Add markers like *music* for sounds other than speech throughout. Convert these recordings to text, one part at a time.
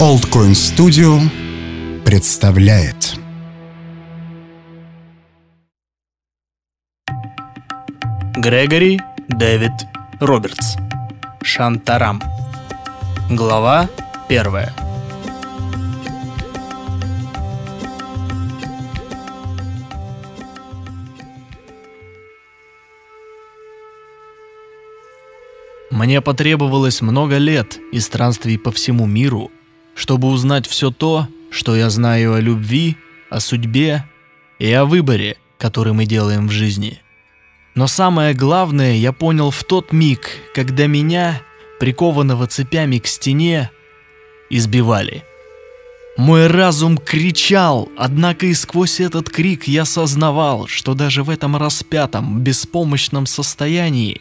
Old Coin Studio представляет. Грегори Дэвид Робертс. Шантарам. Глава первая. Мне потребовалось много лет и странствий по всему миру, чтобы узнать все то, что я знаю о любви, о судьбе и о выборе, который мы делаем в жизни. Но самое главное я понял в тот миг, когда меня, прикованного цепями к стене, избивали. Мой разум кричал, однако и сквозь этот крик я сознавал, что даже в этом распятом, беспомощном состоянии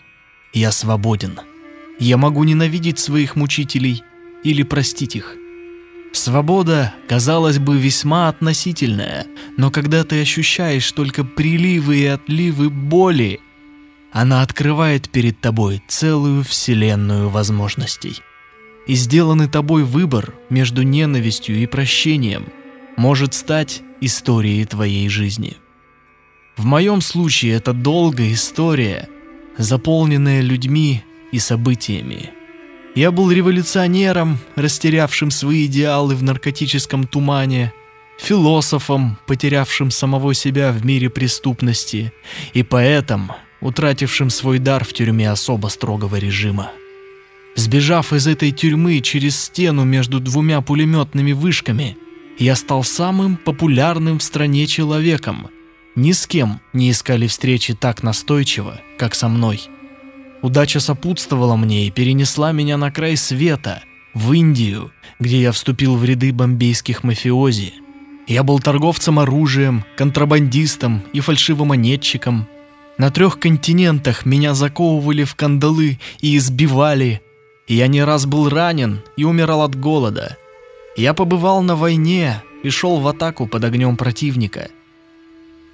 я свободен. Я могу ненавидеть своих мучителей или простить их. Свобода, казалось бы, весьма относительная, но когда ты ощущаешь только приливы и отливы боли, она открывает перед тобой целую вселенную возможностей. И сделанный тобой выбор между ненавистью и прощением может стать историей твоей жизни. В моем случае это долгая история, заполненная людьми и событиями. Я был революционером, растерявшим свои идеалы в наркотическом тумане, философом, потерявшим самого себя в мире преступности, и поэтом, утратившим свой дар в тюрьме особо строгого режима. Сбежав из этой тюрьмы через стену между двумя пулеметными вышками, я стал самым популярным в стране человеком. Ни с кем не искали встречи так настойчиво, как со мной. Удача сопутствовала мне и перенесла меня на край света, в Индию, где я вступил в ряды бомбейских мафиози. Я был торговцем оружием, контрабандистом и фальшивомонетчиком. На трех континентах меня заковывали в кандалы и избивали. Я не раз был ранен и умирал от голода. Я побывал на войне и шел в атаку под огнем противника.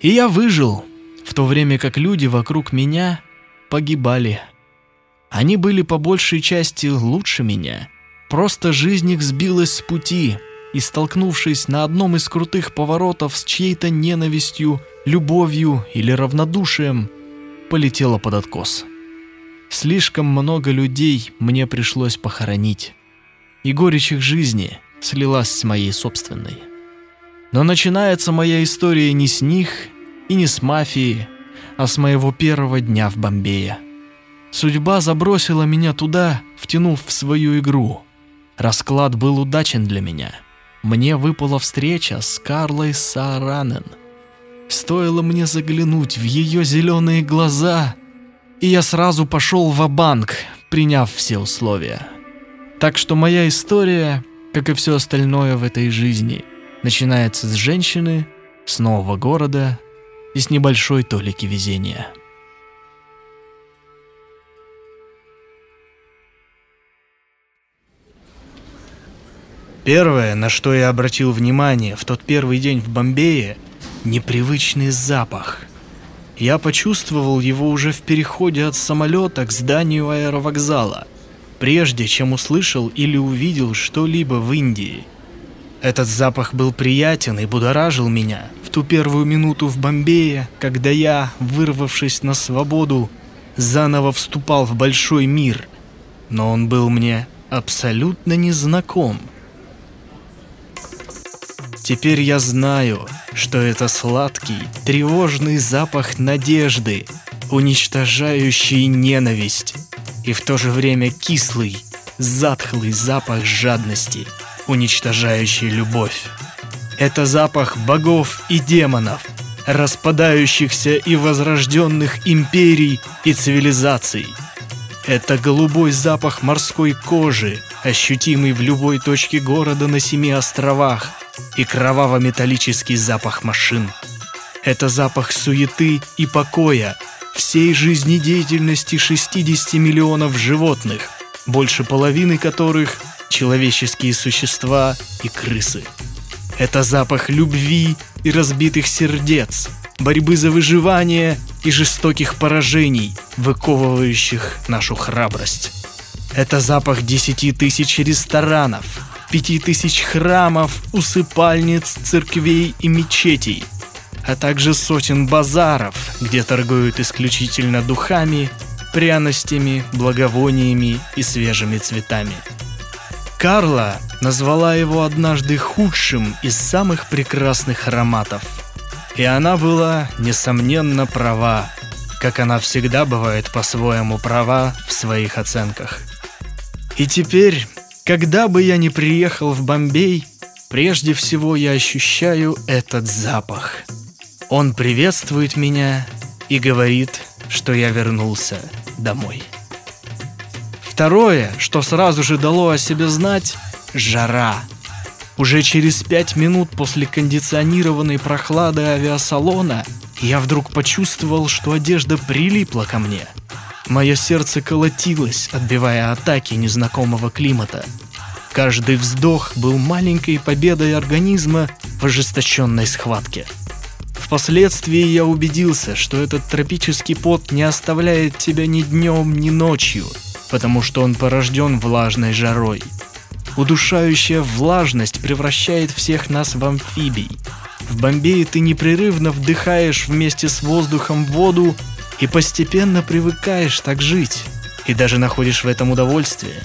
И я выжил, в то время как люди вокруг меня погибали. Они были по большей части лучше меня. Просто жизнь их сбилась с пути, и, столкнувшись на одном из крутых поворотов с чьей-то ненавистью, любовью или равнодушием, полетела под откос. Слишком много людей мне пришлось похоронить, и горечь их жизни слилась с моей собственной. Но начинается моя история не с них и не с мафии, а с моего первого дня в Бомбее. Судьба забросила меня туда, втянув в свою игру. Расклад был удачен для меня. Мне выпала встреча с Карлой Саранен. Стоило мне заглянуть в ее зеленые глаза, и я сразу пошел в банк приняв все условия. Так что моя история, как и все остальное в этой жизни, начинается с женщины, с нового города и с небольшой толики везения. Первое, на что я обратил внимание в тот первый день в Бомбее – непривычный запах. Я почувствовал его уже в переходе от самолета к зданию аэровокзала, прежде чем услышал или увидел что-либо в Индии. Этот запах был приятен и будоражил меня в ту первую минуту в Бомбее, когда я, вырвавшись на свободу, заново вступал в большой мир. Но он был мне абсолютно незнаком – Теперь я знаю, что это сладкий, тревожный запах надежды, уничтожающий ненависть, и в то же время кислый, затхлый запах жадности, уничтожающий любовь. Это запах богов и демонов, распадающихся и возрожденных империй и цивилизаций. Это голубой запах морской кожи, ощутимый в любой точке города на семи островах – и кроваво-металлический запах машин. Это запах суеты и покоя, всей жизнедеятельности 60 миллионов животных, больше половины которых – человеческие существа и крысы. Это запах любви и разбитых сердец, борьбы за выживание и жестоких поражений, выковывающих нашу храбрость. Это запах десяти тысяч ресторанов, пяти тысяч храмов, усыпальниц, церквей и мечетей, а также сотен базаров, где торгуют исключительно духами, пряностями, благовониями и свежими цветами. Карла назвала его однажды худшим из самых прекрасных ароматов. И она была, несомненно, права, как она всегда бывает по-своему права в своих оценках. И теперь, когда бы я ни приехал в Бомбей, прежде всего я ощущаю этот запах. Он приветствует меня и говорит, что я вернулся домой. Второе, что сразу же дало о себе знать – жара. Уже через пять минут после кондиционированной прохлады авиасалона я вдруг почувствовал, что одежда прилипла ко мне. Мое сердце колотилось, отбивая атаки незнакомого климата. Каждый вздох был маленькой победой организма в ожесточенной схватке. Впоследствии я убедился, что этот тропический пот не оставляет тебя ни днем, ни ночью – потому что он порожден влажной жарой. Удушающая влажность превращает всех нас в амфибий. В Бомбее ты непрерывно вдыхаешь вместе с воздухом воду и постепенно привыкаешь так жить. И даже находишь в этом удовольствие.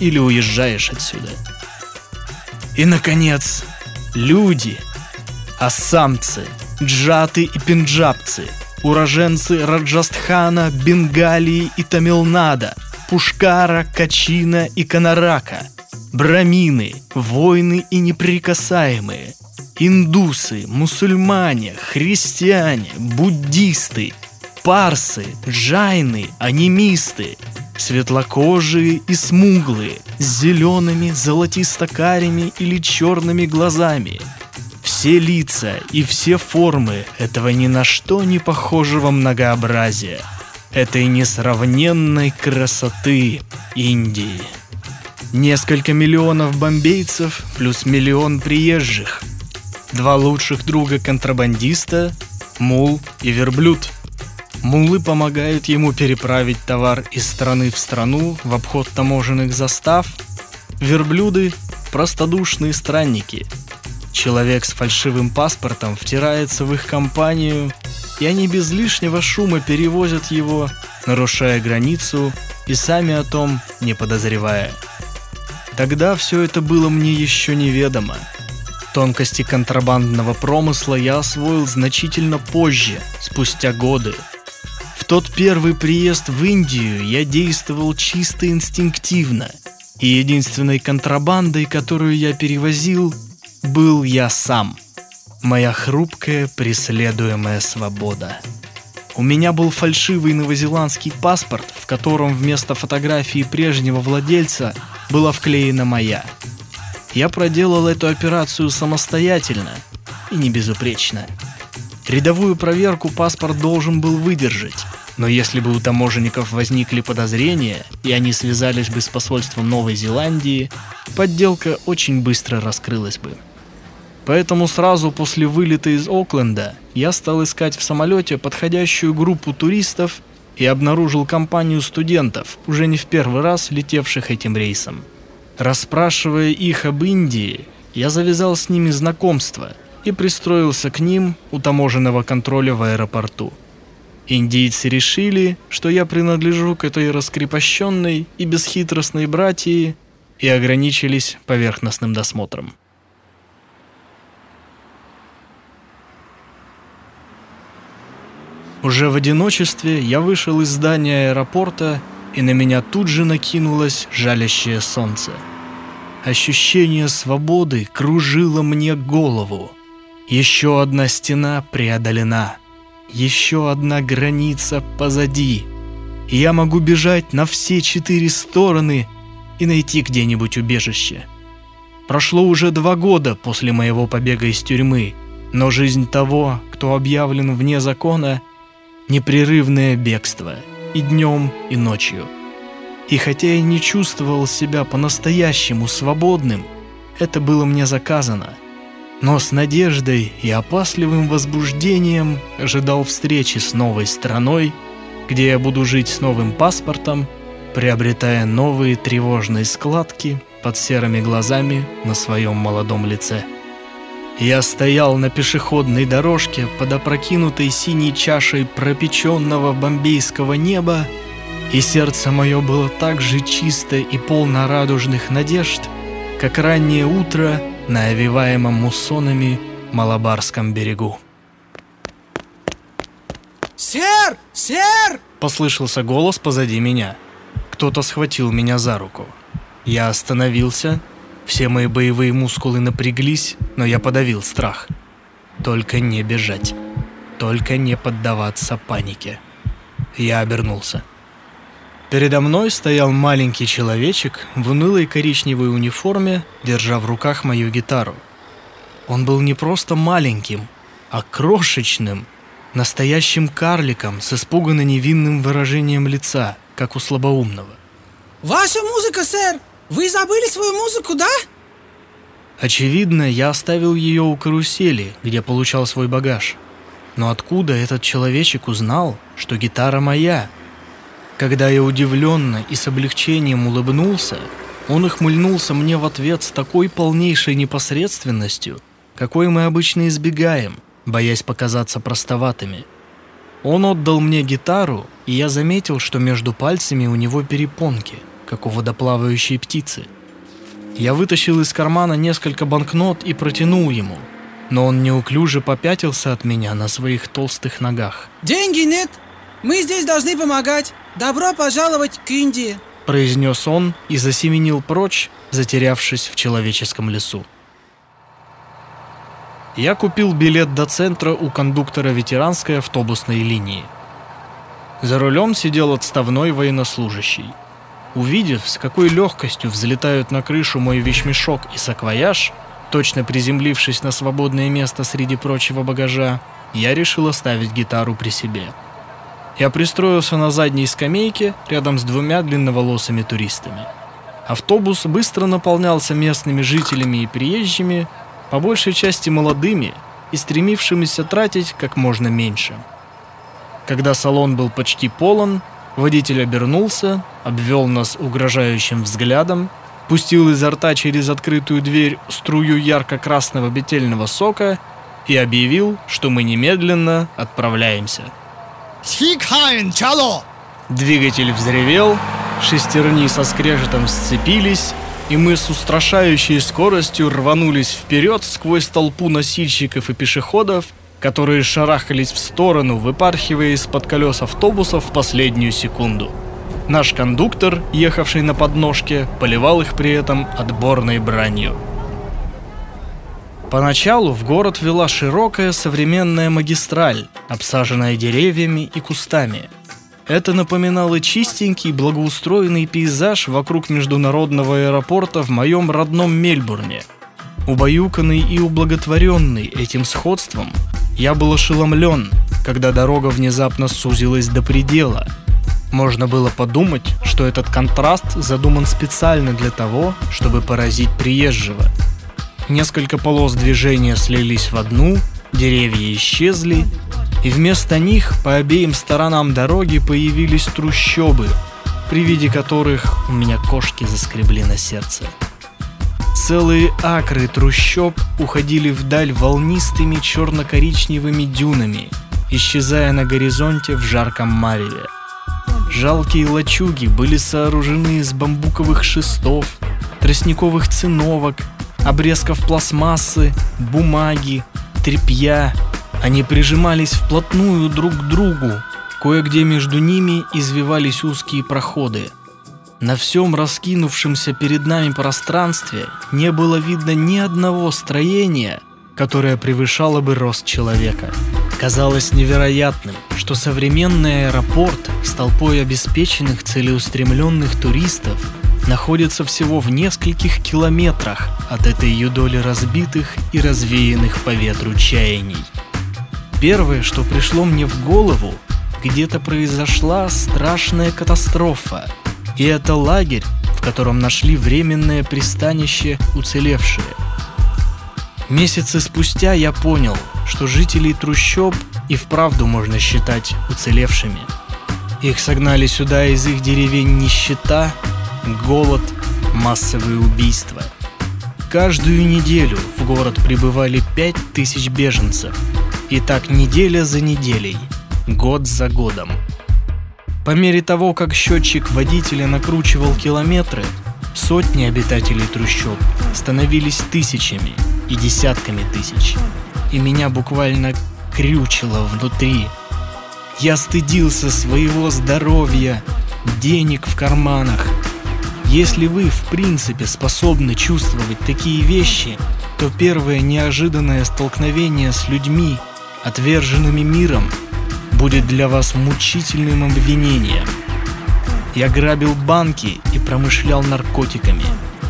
Или уезжаешь отсюда. И, наконец, люди. Ассамцы, джаты и пенджабцы, уроженцы Раджастхана, Бенгалии и Тамилнада – Пушкара, Качина и Канарака, брамины, воины и неприкасаемые, индусы, мусульмане, христиане, буддисты, парсы, джайны, анимисты, светлокожие и смуглые, с зелеными, золотисто-карими или черными глазами. Все лица и все формы этого ни на что не похожего многообразия – этой несравненной красоты Индии. Несколько миллионов бомбейцев плюс миллион приезжих. Два лучших друга контрабандиста – мул и верблюд. Мулы помогают ему переправить товар из страны в страну в обход таможенных застав. Верблюды – простодушные странники. Человек с фальшивым паспортом втирается в их компанию и они без лишнего шума перевозят его, нарушая границу и сами о том не подозревая. Тогда все это было мне еще неведомо. Тонкости контрабандного промысла я освоил значительно позже, спустя годы. Тот первый приезд в Индию я действовал чисто инстинктивно, и единственной контрабандой, которую я перевозил, был я сам – моя хрупкая преследуемая свобода. У меня был фальшивый новозеландский паспорт, в котором вместо фотографии прежнего владельца была вклеена моя. Я проделал эту операцию самостоятельно и не безупречно. Рядовую проверку паспорт должен был выдержать, но если бы у таможенников возникли подозрения, и они связались бы с посольством Новой Зеландии, подделка очень быстро раскрылась бы. Поэтому сразу после вылета из Окленда я стал искать в самолете подходящую группу туристов и обнаружил компанию студентов, уже не в первый раз летевших этим рейсом. Расспрашивая их об Индии, я завязал с ними знакомство и пристроился к ним у таможенного контроля в аэропорту. Индийцы решили, что я принадлежу к этой раскрепощенной и бесхитростной братьи и ограничились поверхностным досмотром. Уже в одиночестве я вышел из здания аэропорта, и на меня тут же накинулось жалящее солнце. Ощущение свободы кружило мне голову. Еще одна стена преодолена. Еще одна граница позади. Я могу бежать на все четыре стороны и найти где-нибудь убежище. Прошло уже два года после моего побега из тюрьмы, но жизнь того, кто объявлен вне закона, непрерывное бегство и днем, и ночью. И хотя я не чувствовал себя по-настоящему свободным, это было мне заказано. Но с надеждой и опасливым возбуждением ожидал встречи с новой страной, где я буду жить с новым паспортом, приобретая новые тревожные складки под серыми глазами на своем молодом лице. Я стоял на пешеходной дорожке под опрокинутой синей чашей пропеченного бомбейского неба, и сердце мое было так же чисто и полно радужных надежд, как раннее утро на овиваемом муссонами Малабарском берегу. «Сэр! Сэр!» — послышался голос позади меня. Кто-то схватил меня за руку. Я остановился все мои боевые мускулы напряглись, но я подавил страх. Только не бежать. Только не поддаваться панике. Я обернулся. Передо мной стоял маленький человечек в унылой коричневой униформе, держа в руках мою гитару. Он был не просто маленьким, а крошечным, настоящим карликом с испуганно невинным выражением лица, как у слабоумного. «Ваша музыка, сэр! Вы забыли свою музыку, да? Очевидно, я оставил ее у карусели, где получал свой багаж. Но откуда этот человечек узнал, что гитара моя? Когда я удивленно и с облегчением улыбнулся, он ухмыльнулся мне в ответ с такой полнейшей непосредственностью, какой мы обычно избегаем, боясь показаться простоватыми. Он отдал мне гитару, и я заметил, что между пальцами у него перепонки – как у водоплавающей птицы. Я вытащил из кармана несколько банкнот и протянул ему, но он неуклюже попятился от меня на своих толстых ногах. «Деньги нет! Мы здесь должны помогать! Добро пожаловать к Индии!» произнес он и засеменил прочь, затерявшись в человеческом лесу. Я купил билет до центра у кондуктора ветеранской автобусной линии. За рулем сидел отставной военнослужащий – Увидев, с какой легкостью взлетают на крышу мой вещмешок и саквояж, точно приземлившись на свободное место среди прочего багажа, я решил оставить гитару при себе. Я пристроился на задней скамейке рядом с двумя длинноволосыми туристами. Автобус быстро наполнялся местными жителями и приезжими, по большей части молодыми и стремившимися тратить как можно меньше. Когда салон был почти полон, Водитель обернулся, обвел нас угрожающим взглядом, пустил изо рта через открытую дверь струю ярко-красного бетельного сока и объявил, что мы немедленно отправляемся. «Схикхайн, чало!» Двигатель взревел, шестерни со скрежетом сцепились, и мы с устрашающей скоростью рванулись вперед сквозь толпу носильщиков и пешеходов, которые шарахались в сторону, выпархивая из-под колес автобуса в последнюю секунду. Наш кондуктор, ехавший на подножке, поливал их при этом отборной бранью. Поначалу в город вела широкая современная магистраль, обсаженная деревьями и кустами. Это напоминало чистенький благоустроенный пейзаж вокруг международного аэропорта в моем родном Мельбурне. Убаюканный и ублаготворенный этим сходством, я был ошеломлен, когда дорога внезапно сузилась до предела. Можно было подумать, что этот контраст задуман специально для того, чтобы поразить приезжего. Несколько полос движения слились в одну, деревья исчезли, и вместо них по обеим сторонам дороги появились трущобы, при виде которых у меня кошки заскребли на сердце. Целые акры трущоб уходили вдаль волнистыми черно-коричневыми дюнами, исчезая на горизонте в жарком мареве. Жалкие лачуги были сооружены из бамбуковых шестов, тростниковых циновок, обрезков пластмассы, бумаги, тряпья. Они прижимались вплотную друг к другу, кое-где между ними извивались узкие проходы – на всем раскинувшемся перед нами пространстве не было видно ни одного строения, которое превышало бы рост человека. Казалось невероятным, что современный аэропорт с толпой обеспеченных целеустремленных туристов находится всего в нескольких километрах от этой юдоли разбитых и развеянных по ветру чаяний. Первое, что пришло мне в голову, где-то произошла страшная катастрофа – и это лагерь, в котором нашли временное пристанище уцелевшие. Месяцы спустя я понял, что жителей трущоб и вправду можно считать уцелевшими. Их согнали сюда из их деревень нищета, голод, массовые убийства. Каждую неделю в город прибывали 5000 беженцев. И так неделя за неделей, год за годом. По мере того, как счетчик водителя накручивал километры, сотни обитателей трущоб становились тысячами и десятками тысяч. И меня буквально крючило внутри. Я стыдился своего здоровья, денег в карманах. Если вы в принципе способны чувствовать такие вещи, то первое неожиданное столкновение с людьми, отверженными миром, будет для вас мучительным обвинением. Я грабил банки и промышлял наркотиками.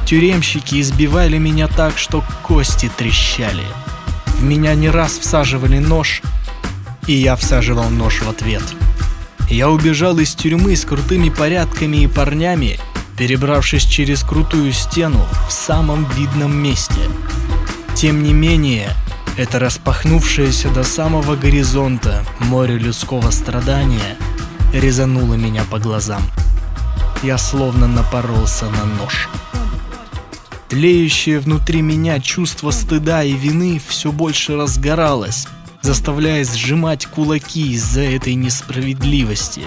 Тюремщики избивали меня так, что кости трещали. В меня не раз всаживали нож, и я всаживал нож в ответ. Я убежал из тюрьмы с крутыми порядками и парнями, перебравшись через крутую стену в самом видном месте. Тем не менее, это распахнувшееся до самого горизонта море людского страдания резануло меня по глазам. Я словно напоролся на нож. Тлеющее внутри меня чувство стыда и вины все больше разгоралось, заставляя сжимать кулаки из-за этой несправедливости.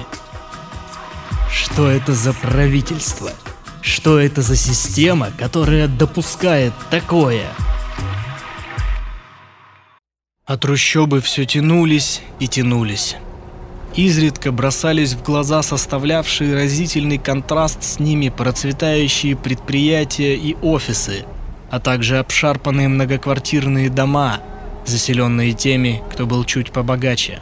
Что это за правительство? Что это за система, которая допускает такое? А трущобы все тянулись и тянулись. Изредка бросались в глаза составлявшие разительный контраст с ними процветающие предприятия и офисы, а также обшарпанные многоквартирные дома, заселенные теми, кто был чуть побогаче.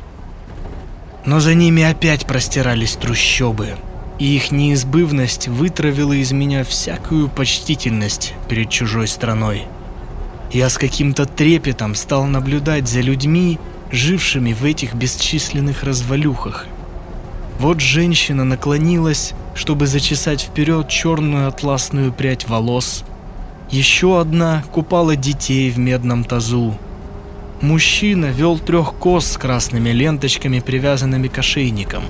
Но за ними опять простирались трущобы, и их неизбывность вытравила из меня всякую почтительность перед чужой страной. Я с каким-то трепетом стал наблюдать за людьми, жившими в этих бесчисленных развалюхах. Вот женщина наклонилась, чтобы зачесать вперед черную атласную прядь волос. Еще одна купала детей в медном тазу. Мужчина вел трех коз с красными ленточками, привязанными к ошейникам.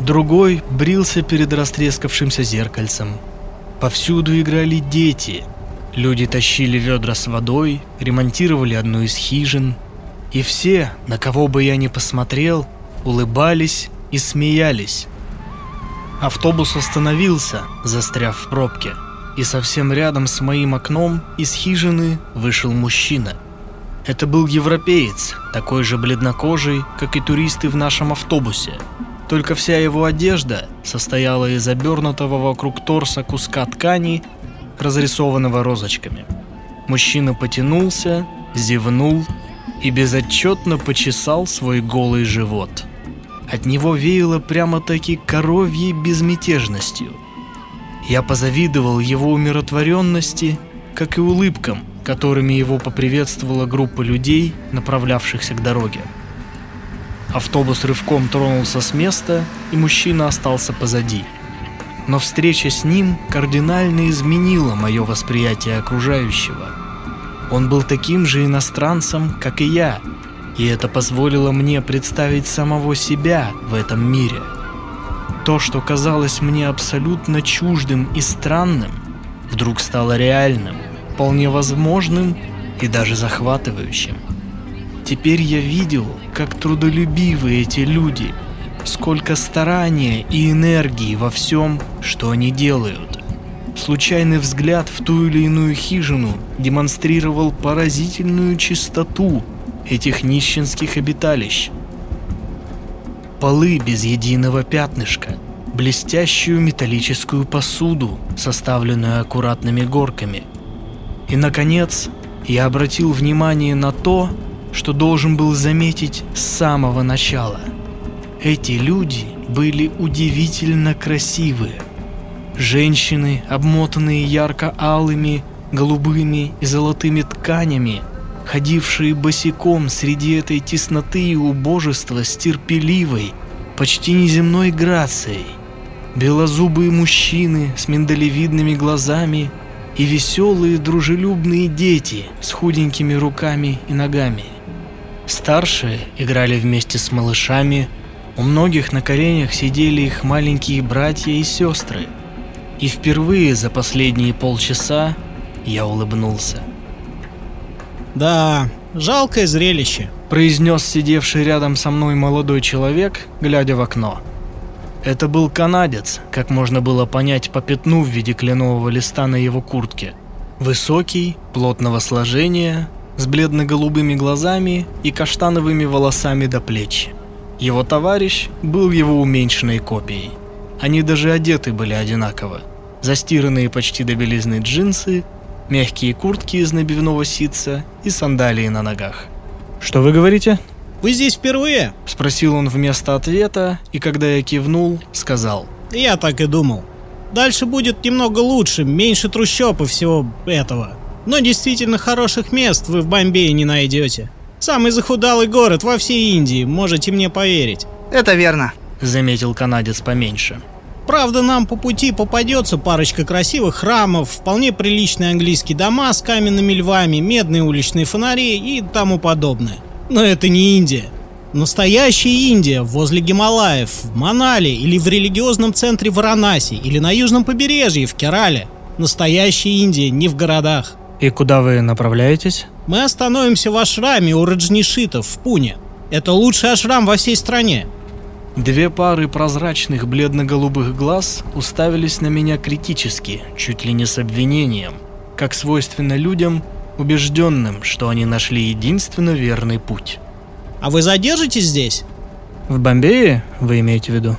Другой брился перед растрескавшимся зеркальцем. Повсюду играли дети – Люди тащили ведра с водой, ремонтировали одну из хижин. И все, на кого бы я ни посмотрел, улыбались и смеялись. Автобус остановился, застряв в пробке. И совсем рядом с моим окном из хижины вышел мужчина. Это был европеец, такой же бледнокожий, как и туристы в нашем автобусе. Только вся его одежда состояла из обернутого вокруг торса куска ткани разрисованного розочками. Мужчина потянулся, зевнул и безотчетно почесал свой голый живот. От него веяло прямо-таки коровьей безмятежностью. Я позавидовал его умиротворенности, как и улыбкам, которыми его поприветствовала группа людей, направлявшихся к дороге. Автобус рывком тронулся с места, и мужчина остался позади – но встреча с ним кардинально изменила мое восприятие окружающего. Он был таким же иностранцем, как и я, и это позволило мне представить самого себя в этом мире. То, что казалось мне абсолютно чуждым и странным, вдруг стало реальным, вполне возможным и даже захватывающим. Теперь я видел, как трудолюбивы эти люди – сколько старания и энергии во всем, что они делают. Случайный взгляд в ту или иную хижину демонстрировал поразительную чистоту этих нищенских обиталищ. Полы без единого пятнышка, блестящую металлическую посуду, составленную аккуратными горками. И, наконец, я обратил внимание на то, что должен был заметить с самого начала – эти люди были удивительно красивы. Женщины, обмотанные ярко-алыми, голубыми и золотыми тканями, ходившие босиком среди этой тесноты и убожества с терпеливой, почти неземной грацией. Белозубые мужчины с миндалевидными глазами и веселые дружелюбные дети с худенькими руками и ногами. Старшие играли вместе с малышами – у многих на коленях сидели их маленькие братья и сестры. И впервые за последние полчаса я улыбнулся. Да, жалкое зрелище. Произнес сидевший рядом со мной молодой человек, глядя в окно. Это был канадец, как можно было понять по пятну в виде кленового листа на его куртке. Высокий, плотного сложения, с бледно-голубыми глазами и каштановыми волосами до плеч. Его товарищ был его уменьшенной копией. Они даже одеты были одинаково. Застиранные почти до белизны джинсы, мягкие куртки из набивного ситца и сандалии на ногах. «Что вы говорите?» Вы здесь впервые? Спросил он вместо ответа, и когда я кивнул, сказал. Я так и думал. Дальше будет немного лучше, меньше трущоб и всего этого. Но действительно хороших мест вы в Бомбее не найдете. Самый захудалый город во всей Индии, можете мне поверить. Это верно, заметил канадец поменьше. Правда, нам по пути попадется парочка красивых храмов, вполне приличные английские дома с каменными львами, медные уличные фонари и тому подобное. Но это не Индия. Настоящая Индия возле Гималаев, в Манали или в религиозном центре Варанаси или на южном побережье в Керале. Настоящая Индия, не в городах. И куда вы направляетесь? Мы остановимся в ашраме у Раджнишитов в Пуне. Это лучший ашрам во всей стране. Две пары прозрачных бледно-голубых глаз уставились на меня критически, чуть ли не с обвинением, как свойственно людям, убежденным, что они нашли единственно верный путь. А вы задержитесь здесь? В Бомбее, вы имеете в виду?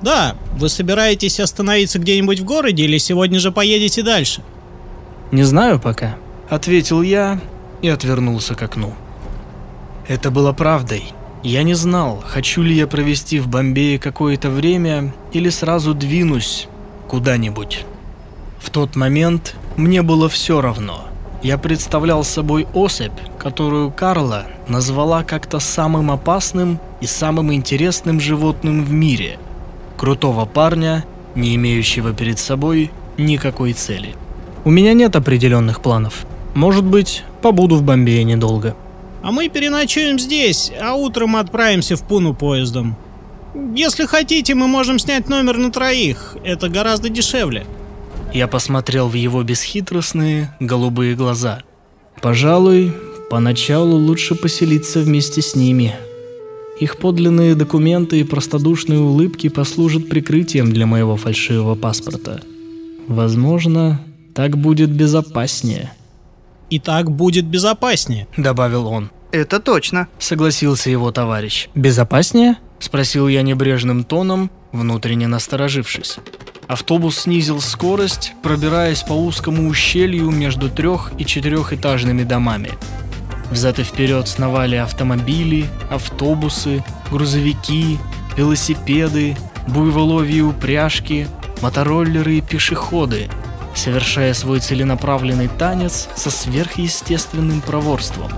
Да, вы собираетесь остановиться где-нибудь в городе или сегодня же поедете дальше? Не знаю пока, ответил я и отвернулся к окну. Это было правдой. Я не знал, хочу ли я провести в Бомбее какое-то время или сразу двинусь куда-нибудь. В тот момент мне было все равно – я представлял собой особь, которую Карла назвала как-то самым опасным и самым интересным животным в мире. Крутого парня, не имеющего перед собой никакой цели. У меня нет определенных планов. Может быть, побуду в Бомбее недолго. А мы переночуем здесь, а утром отправимся в Пуну поездом. Если хотите, мы можем снять номер на троих. Это гораздо дешевле. Я посмотрел в его бесхитростные голубые глаза. Пожалуй, поначалу лучше поселиться вместе с ними. Их подлинные документы и простодушные улыбки послужат прикрытием для моего фальшивого паспорта. Возможно, так будет безопаснее. И так будет безопаснее, добавил он. Это точно, согласился его товарищ. Безопаснее? спросил я небрежным тоном, внутренне насторожившись. Автобус снизил скорость, пробираясь по узкому ущелью между трех- и четырехэтажными домами. Взад и вперед сновали автомобили, автобусы, грузовики, велосипеды, буйволовьи упряжки, мотороллеры и пешеходы, совершая свой целенаправленный танец со сверхъестественным проворством.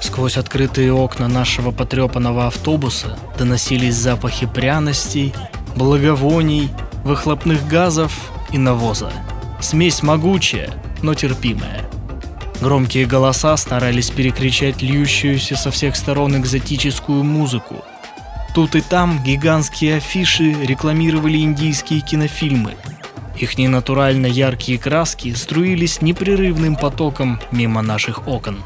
Сквозь открытые окна нашего потрепанного автобуса доносились запахи пряностей, благовоний выхлопных газов и навоза. Смесь могучая, но терпимая. Громкие голоса старались перекричать льющуюся со всех сторон экзотическую музыку. Тут и там гигантские афиши рекламировали индийские кинофильмы. Их ненатурально яркие краски струились непрерывным потоком мимо наших окон.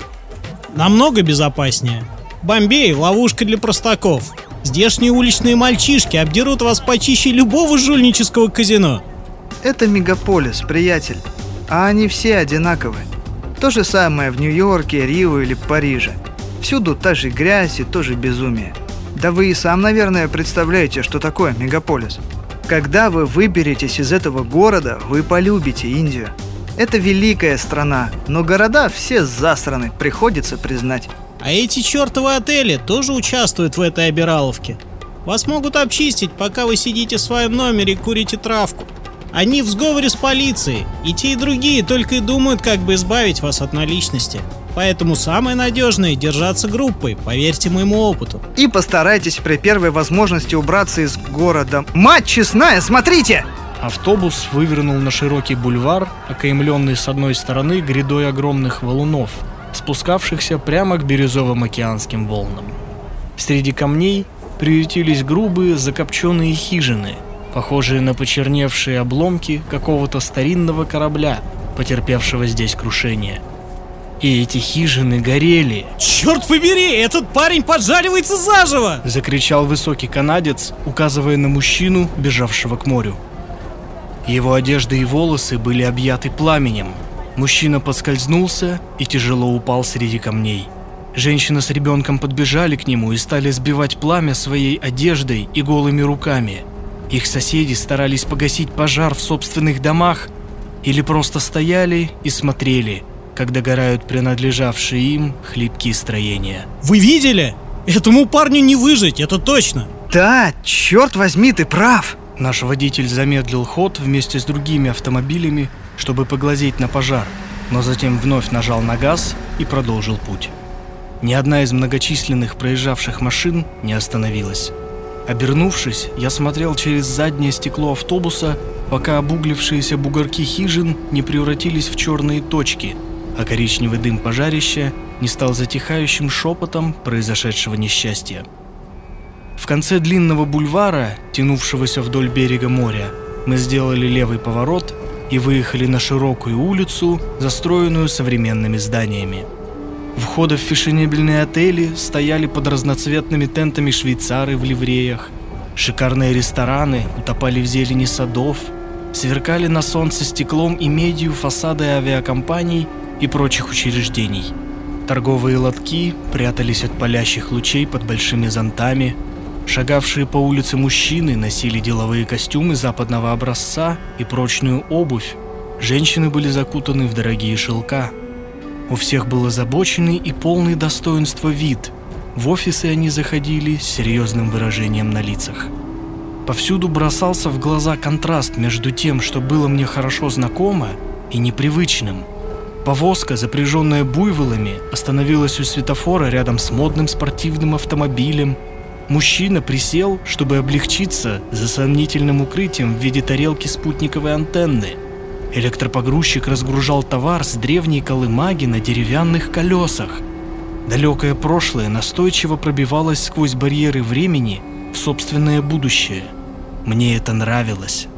Намного безопаснее. Бомбей – ловушка для простаков. Здешние уличные мальчишки обдерут вас почище любого жульнического казино. Это мегаполис, приятель. А они все одинаковые. То же самое в Нью-Йорке, Рио или Париже. Всюду та же грязь и то же безумие. Да вы и сам, наверное, представляете, что такое мегаполис. Когда вы выберетесь из этого города, вы полюбите Индию. Это великая страна, но города все засраны, приходится признать. А эти чертовы отели тоже участвуют в этой обираловке. Вас могут обчистить, пока вы сидите в своем номере и курите травку. Они в сговоре с полицией, и те и другие только и думают, как бы избавить вас от наличности. Поэтому самое надежное – держаться группой, поверьте моему опыту. И постарайтесь при первой возможности убраться из города. Мать честная, смотрите! Автобус вывернул на широкий бульвар, окаймленный с одной стороны грядой огромных валунов – спускавшихся прямо к бирюзовым океанским волнам. Среди камней приютились грубые закопченные хижины, похожие на почерневшие обломки какого-то старинного корабля, потерпевшего здесь крушение. И эти хижины горели. Черт побери, этот парень поджаривается заживо! Закричал высокий канадец, указывая на мужчину, бежавшего к морю. Его одежда и волосы были объяты пламенем. Мужчина подскользнулся и тяжело упал среди камней. Женщина с ребенком подбежали к нему и стали сбивать пламя своей одеждой и голыми руками. Их соседи старались погасить пожар в собственных домах или просто стояли и смотрели, как догорают принадлежавшие им хлипкие строения. Вы видели? Этому парню не выжить, это точно. Да, черт возьми, ты прав. Наш водитель замедлил ход вместе с другими автомобилями, чтобы поглазеть на пожар, но затем вновь нажал на газ и продолжил путь. Ни одна из многочисленных проезжавших машин не остановилась. Обернувшись, я смотрел через заднее стекло автобуса, пока обуглившиеся бугорки хижин не превратились в черные точки, а коричневый дым пожарища не стал затихающим шепотом произошедшего несчастья. В конце длинного бульвара, тянувшегося вдоль берега моря, мы сделали левый поворот и выехали на широкую улицу, застроенную современными зданиями. Входы в фешенебельные отели стояли под разноцветными тентами швейцары в ливреях. Шикарные рестораны утопали в зелени садов, сверкали на солнце стеклом и медью фасады авиакомпаний и прочих учреждений. Торговые лотки прятались от палящих лучей под большими зонтами. Шагавшие по улице мужчины носили деловые костюмы западного образца и прочную обувь. Женщины были закутаны в дорогие шелка – у всех был озабоченный и полный достоинства вид. В офисы они заходили с серьезным выражением на лицах. Повсюду бросался в глаза контраст между тем, что было мне хорошо знакомо, и непривычным. Повозка, запряженная буйволами, остановилась у светофора рядом с модным спортивным автомобилем. Мужчина присел, чтобы облегчиться за сомнительным укрытием в виде тарелки спутниковой антенны – Электропогрузчик разгружал товар с древней колымаги на деревянных колесах. Далекое прошлое настойчиво пробивалось сквозь барьеры времени в собственное будущее. Мне это нравилось.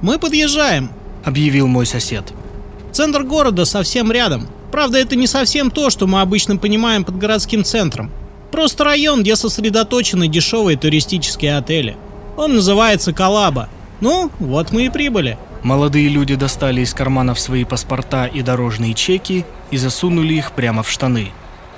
«Мы подъезжаем», — объявил мой сосед. «Центр города совсем рядом. Правда, это не совсем то, что мы обычно понимаем под городским центром. Просто район, где сосредоточены дешевые туристические отели. Он называется Калаба. Ну, вот мы и прибыли». Молодые люди достали из карманов свои паспорта и дорожные чеки и засунули их прямо в штаны.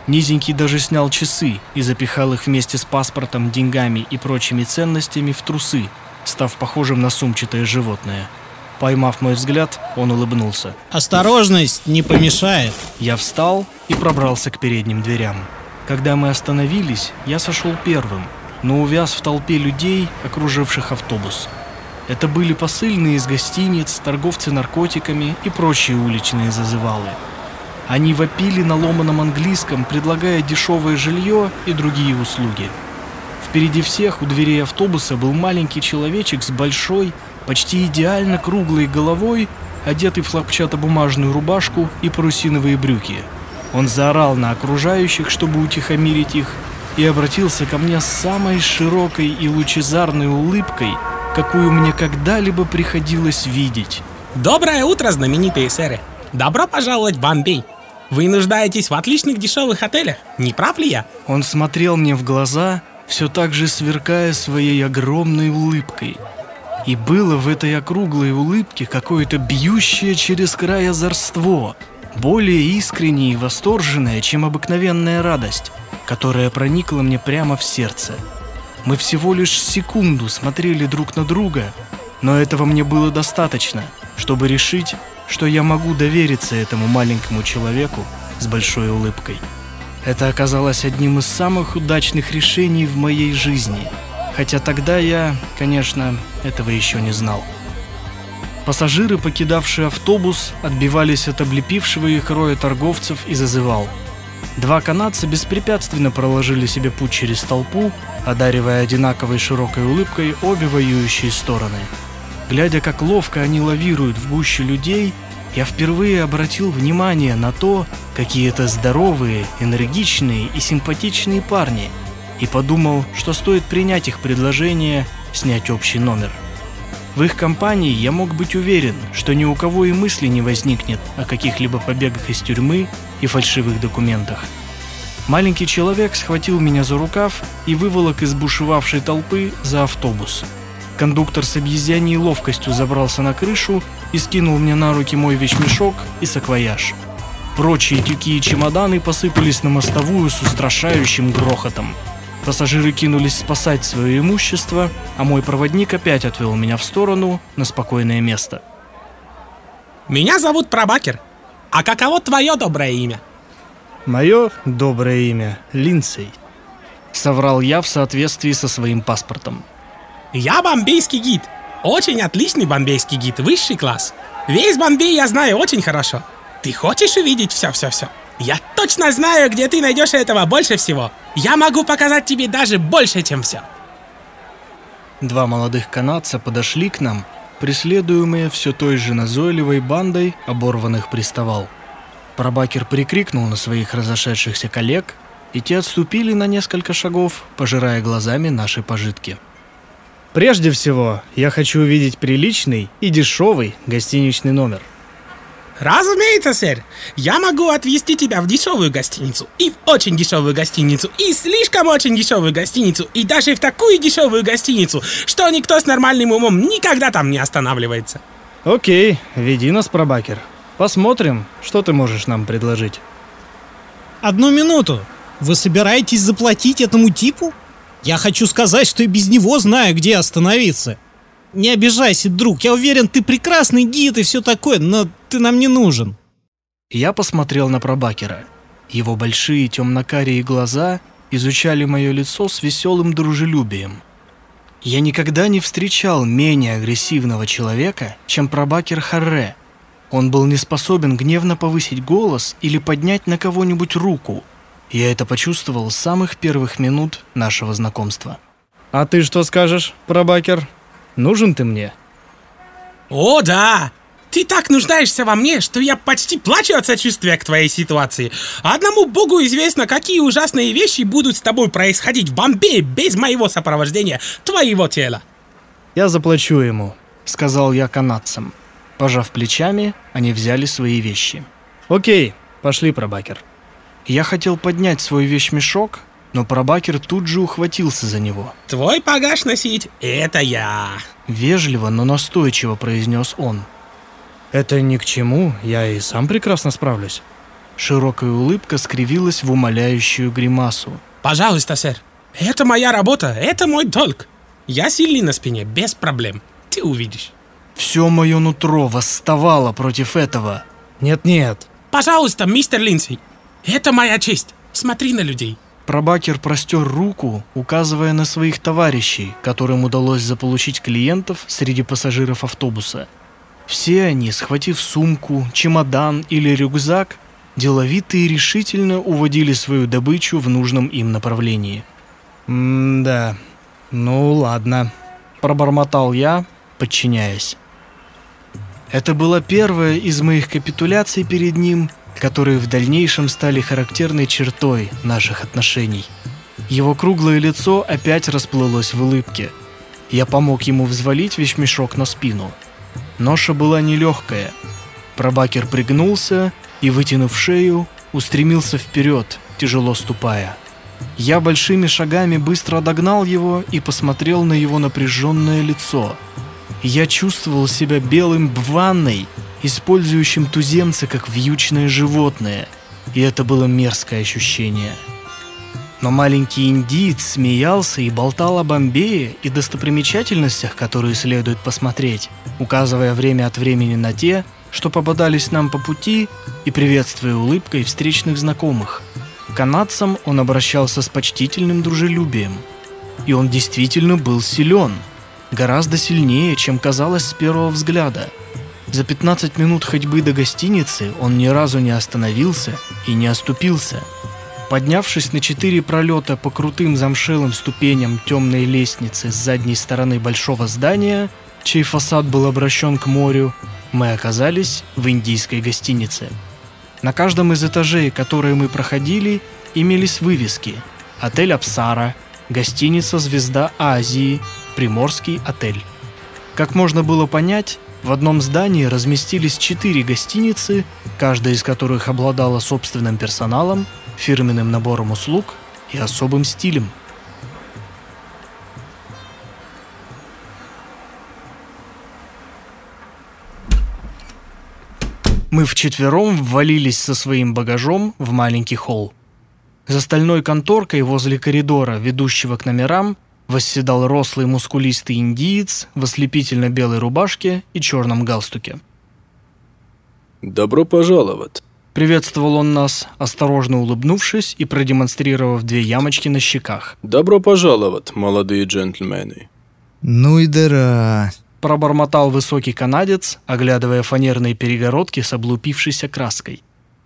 Низенький даже снял часы и запихал их вместе с паспортом, деньгами и прочими ценностями в трусы, став похожим на сумчатое животное. Поймав мой взгляд, он улыбнулся. «Осторожность не помешает!» Я встал и пробрался к передним дверям. Когда мы остановились, я сошел первым, но увяз в толпе людей, окруживших автобус. Это были посыльные из гостиниц, торговцы наркотиками и прочие уличные зазывалы. Они вопили на ломаном английском, предлагая дешевое жилье и другие услуги. Впереди всех у дверей автобуса был маленький человечек с большой, почти идеально круглой головой, одетый в хлопчатобумажную рубашку и парусиновые брюки. Он заорал на окружающих, чтобы утихомирить их, и обратился ко мне с самой широкой и лучезарной улыбкой – какую мне когда-либо приходилось видеть. Доброе утро, знаменитые сэры! Добро пожаловать в Бомбей! Вы нуждаетесь в отличных дешевых отелях, не прав ли я? Он смотрел мне в глаза, все так же сверкая своей огромной улыбкой. И было в этой округлой улыбке какое-то бьющее через край озорство, более искреннее и восторженное, чем обыкновенная радость, которая проникла мне прямо в сердце. Мы всего лишь секунду смотрели друг на друга, но этого мне было достаточно, чтобы решить, что я могу довериться этому маленькому человеку с большой улыбкой. Это оказалось одним из самых удачных решений в моей жизни, хотя тогда я, конечно, этого еще не знал. Пассажиры, покидавшие автобус, отбивались от облепившего их роя торговцев и зазывал – Два канадца беспрепятственно проложили себе путь через толпу, одаривая одинаковой широкой улыбкой обе воюющие стороны. Глядя, как ловко они лавируют в гуще людей, я впервые обратил внимание на то, какие это здоровые, энергичные и симпатичные парни, и подумал, что стоит принять их предложение снять общий номер. В их компании я мог быть уверен, что ни у кого и мысли не возникнет о каких-либо побегах из тюрьмы и фальшивых документах. Маленький человек схватил меня за рукав и выволок из бушевавшей толпы за автобус. Кондуктор с объезьяней ловкостью забрался на крышу и скинул мне на руки мой вещмешок и саквояж. Прочие тюки и чемоданы посыпались на мостовую с устрашающим грохотом. Пассажиры кинулись спасать свое имущество, а мой проводник опять отвел меня в сторону на спокойное место. Меня зовут Прабакер. А каково твое доброе имя? Мое доброе имя Линдсей. Соврал я в соответствии со своим паспортом. Я бомбейский гид. Очень отличный бомбейский гид, высший класс. Весь Бомбей я знаю очень хорошо. Ты хочешь увидеть все-все-все? Я точно знаю, где ты найдешь этого больше всего. Я могу показать тебе даже больше, чем все. Два молодых канадца подошли к нам, преследуемые все той же назойливой бандой оборванных приставал. Пробакер прикрикнул на своих разошедшихся коллег, и те отступили на несколько шагов, пожирая глазами наши пожитки. Прежде всего, я хочу увидеть приличный и дешевый гостиничный номер – Разумеется, сэр. Я могу отвезти тебя в дешевую гостиницу, и в очень дешевую гостиницу, и слишком очень дешевую гостиницу, и даже в такую дешевую гостиницу, что никто с нормальным умом никогда там не останавливается. Окей, веди нас, пробакер. Посмотрим, что ты можешь нам предложить. Одну минуту. Вы собираетесь заплатить этому типу? Я хочу сказать, что и без него знаю, где остановиться. Не обижайся, друг, я уверен, ты прекрасный гид и все такое, но ты нам не нужен. Я посмотрел на пробакера. Его большие темно-карие глаза изучали мое лицо с веселым дружелюбием. Я никогда не встречал менее агрессивного человека, чем пробакер Харре. Он был не способен гневно повысить голос или поднять на кого-нибудь руку. Я это почувствовал с самых первых минут нашего знакомства. «А ты что скажешь, пробакер?» Нужен ты мне?» «О, да! Ты так нуждаешься во мне, что я почти плачу от сочувствия к твоей ситуации. Одному богу известно, какие ужасные вещи будут с тобой происходить в Бомбее без моего сопровождения твоего тела». «Я заплачу ему», — сказал я канадцам. Пожав плечами, они взяли свои вещи. «Окей, пошли, пробакер». Я хотел поднять свой вещмешок, но пробакер тут же ухватился за него. «Твой багаж носить — это я!» Вежливо, но настойчиво произнес он. «Это ни к чему, я и сам прекрасно справлюсь». Широкая улыбка скривилась в умоляющую гримасу. «Пожалуйста, сэр, это моя работа, это мой долг. Я сильный на спине, без проблем. Ты увидишь». Все мое нутро восставало против этого. Нет-нет. Пожалуйста, мистер Линдси, это моя честь. Смотри на людей. Пробакер простер руку, указывая на своих товарищей, которым удалось заполучить клиентов среди пассажиров автобуса. Все они, схватив сумку, чемодан или рюкзак, деловито и решительно уводили свою добычу в нужном им направлении. «М-да, ну ладно», – пробормотал я, подчиняясь. Это была первая из моих капитуляций перед ним – которые в дальнейшем стали характерной чертой наших отношений. Его круглое лицо опять расплылось в улыбке. Я помог ему взвалить вещмешок на спину. Ноша была нелегкая. Пробакер пригнулся и, вытянув шею, устремился вперед, тяжело ступая. Я большими шагами быстро догнал его и посмотрел на его напряженное лицо. Я чувствовал себя белым в ванной, использующим туземца как вьючное животное, и это было мерзкое ощущение. Но маленький индиец смеялся и болтал о Бомбее и достопримечательностях, которые следует посмотреть, указывая время от времени на те, что попадались нам по пути и приветствуя улыбкой встречных знакомых. К канадцам он обращался с почтительным дружелюбием. И он действительно был силен, гораздо сильнее, чем казалось с первого взгляда – за 15 минут ходьбы до гостиницы он ни разу не остановился и не оступился. Поднявшись на четыре пролета по крутым замшелым ступеням темной лестницы с задней стороны большого здания, чей фасад был обращен к морю, мы оказались в индийской гостинице. На каждом из этажей, которые мы проходили, имелись вывески «Отель Апсара», «Гостиница Звезда Азии», Приморский отель. Как можно было понять, в одном здании разместились четыре гостиницы, каждая из которых обладала собственным персоналом, фирменным набором услуг и особым стилем. Мы вчетвером ввалились со своим багажом в маленький холл. За стальной конторкой возле коридора, ведущего к номерам, восседал рослый мускулистый индиец в ослепительно белой рубашке и черном галстуке. «Добро пожаловать!» Приветствовал он нас, осторожно улыбнувшись и продемонстрировав две ямочки на щеках. «Добро пожаловать, молодые джентльмены!» Ну и дыра. Пробормотал высокий канадец, оглядывая фанерные перегородки с облупившейся краской.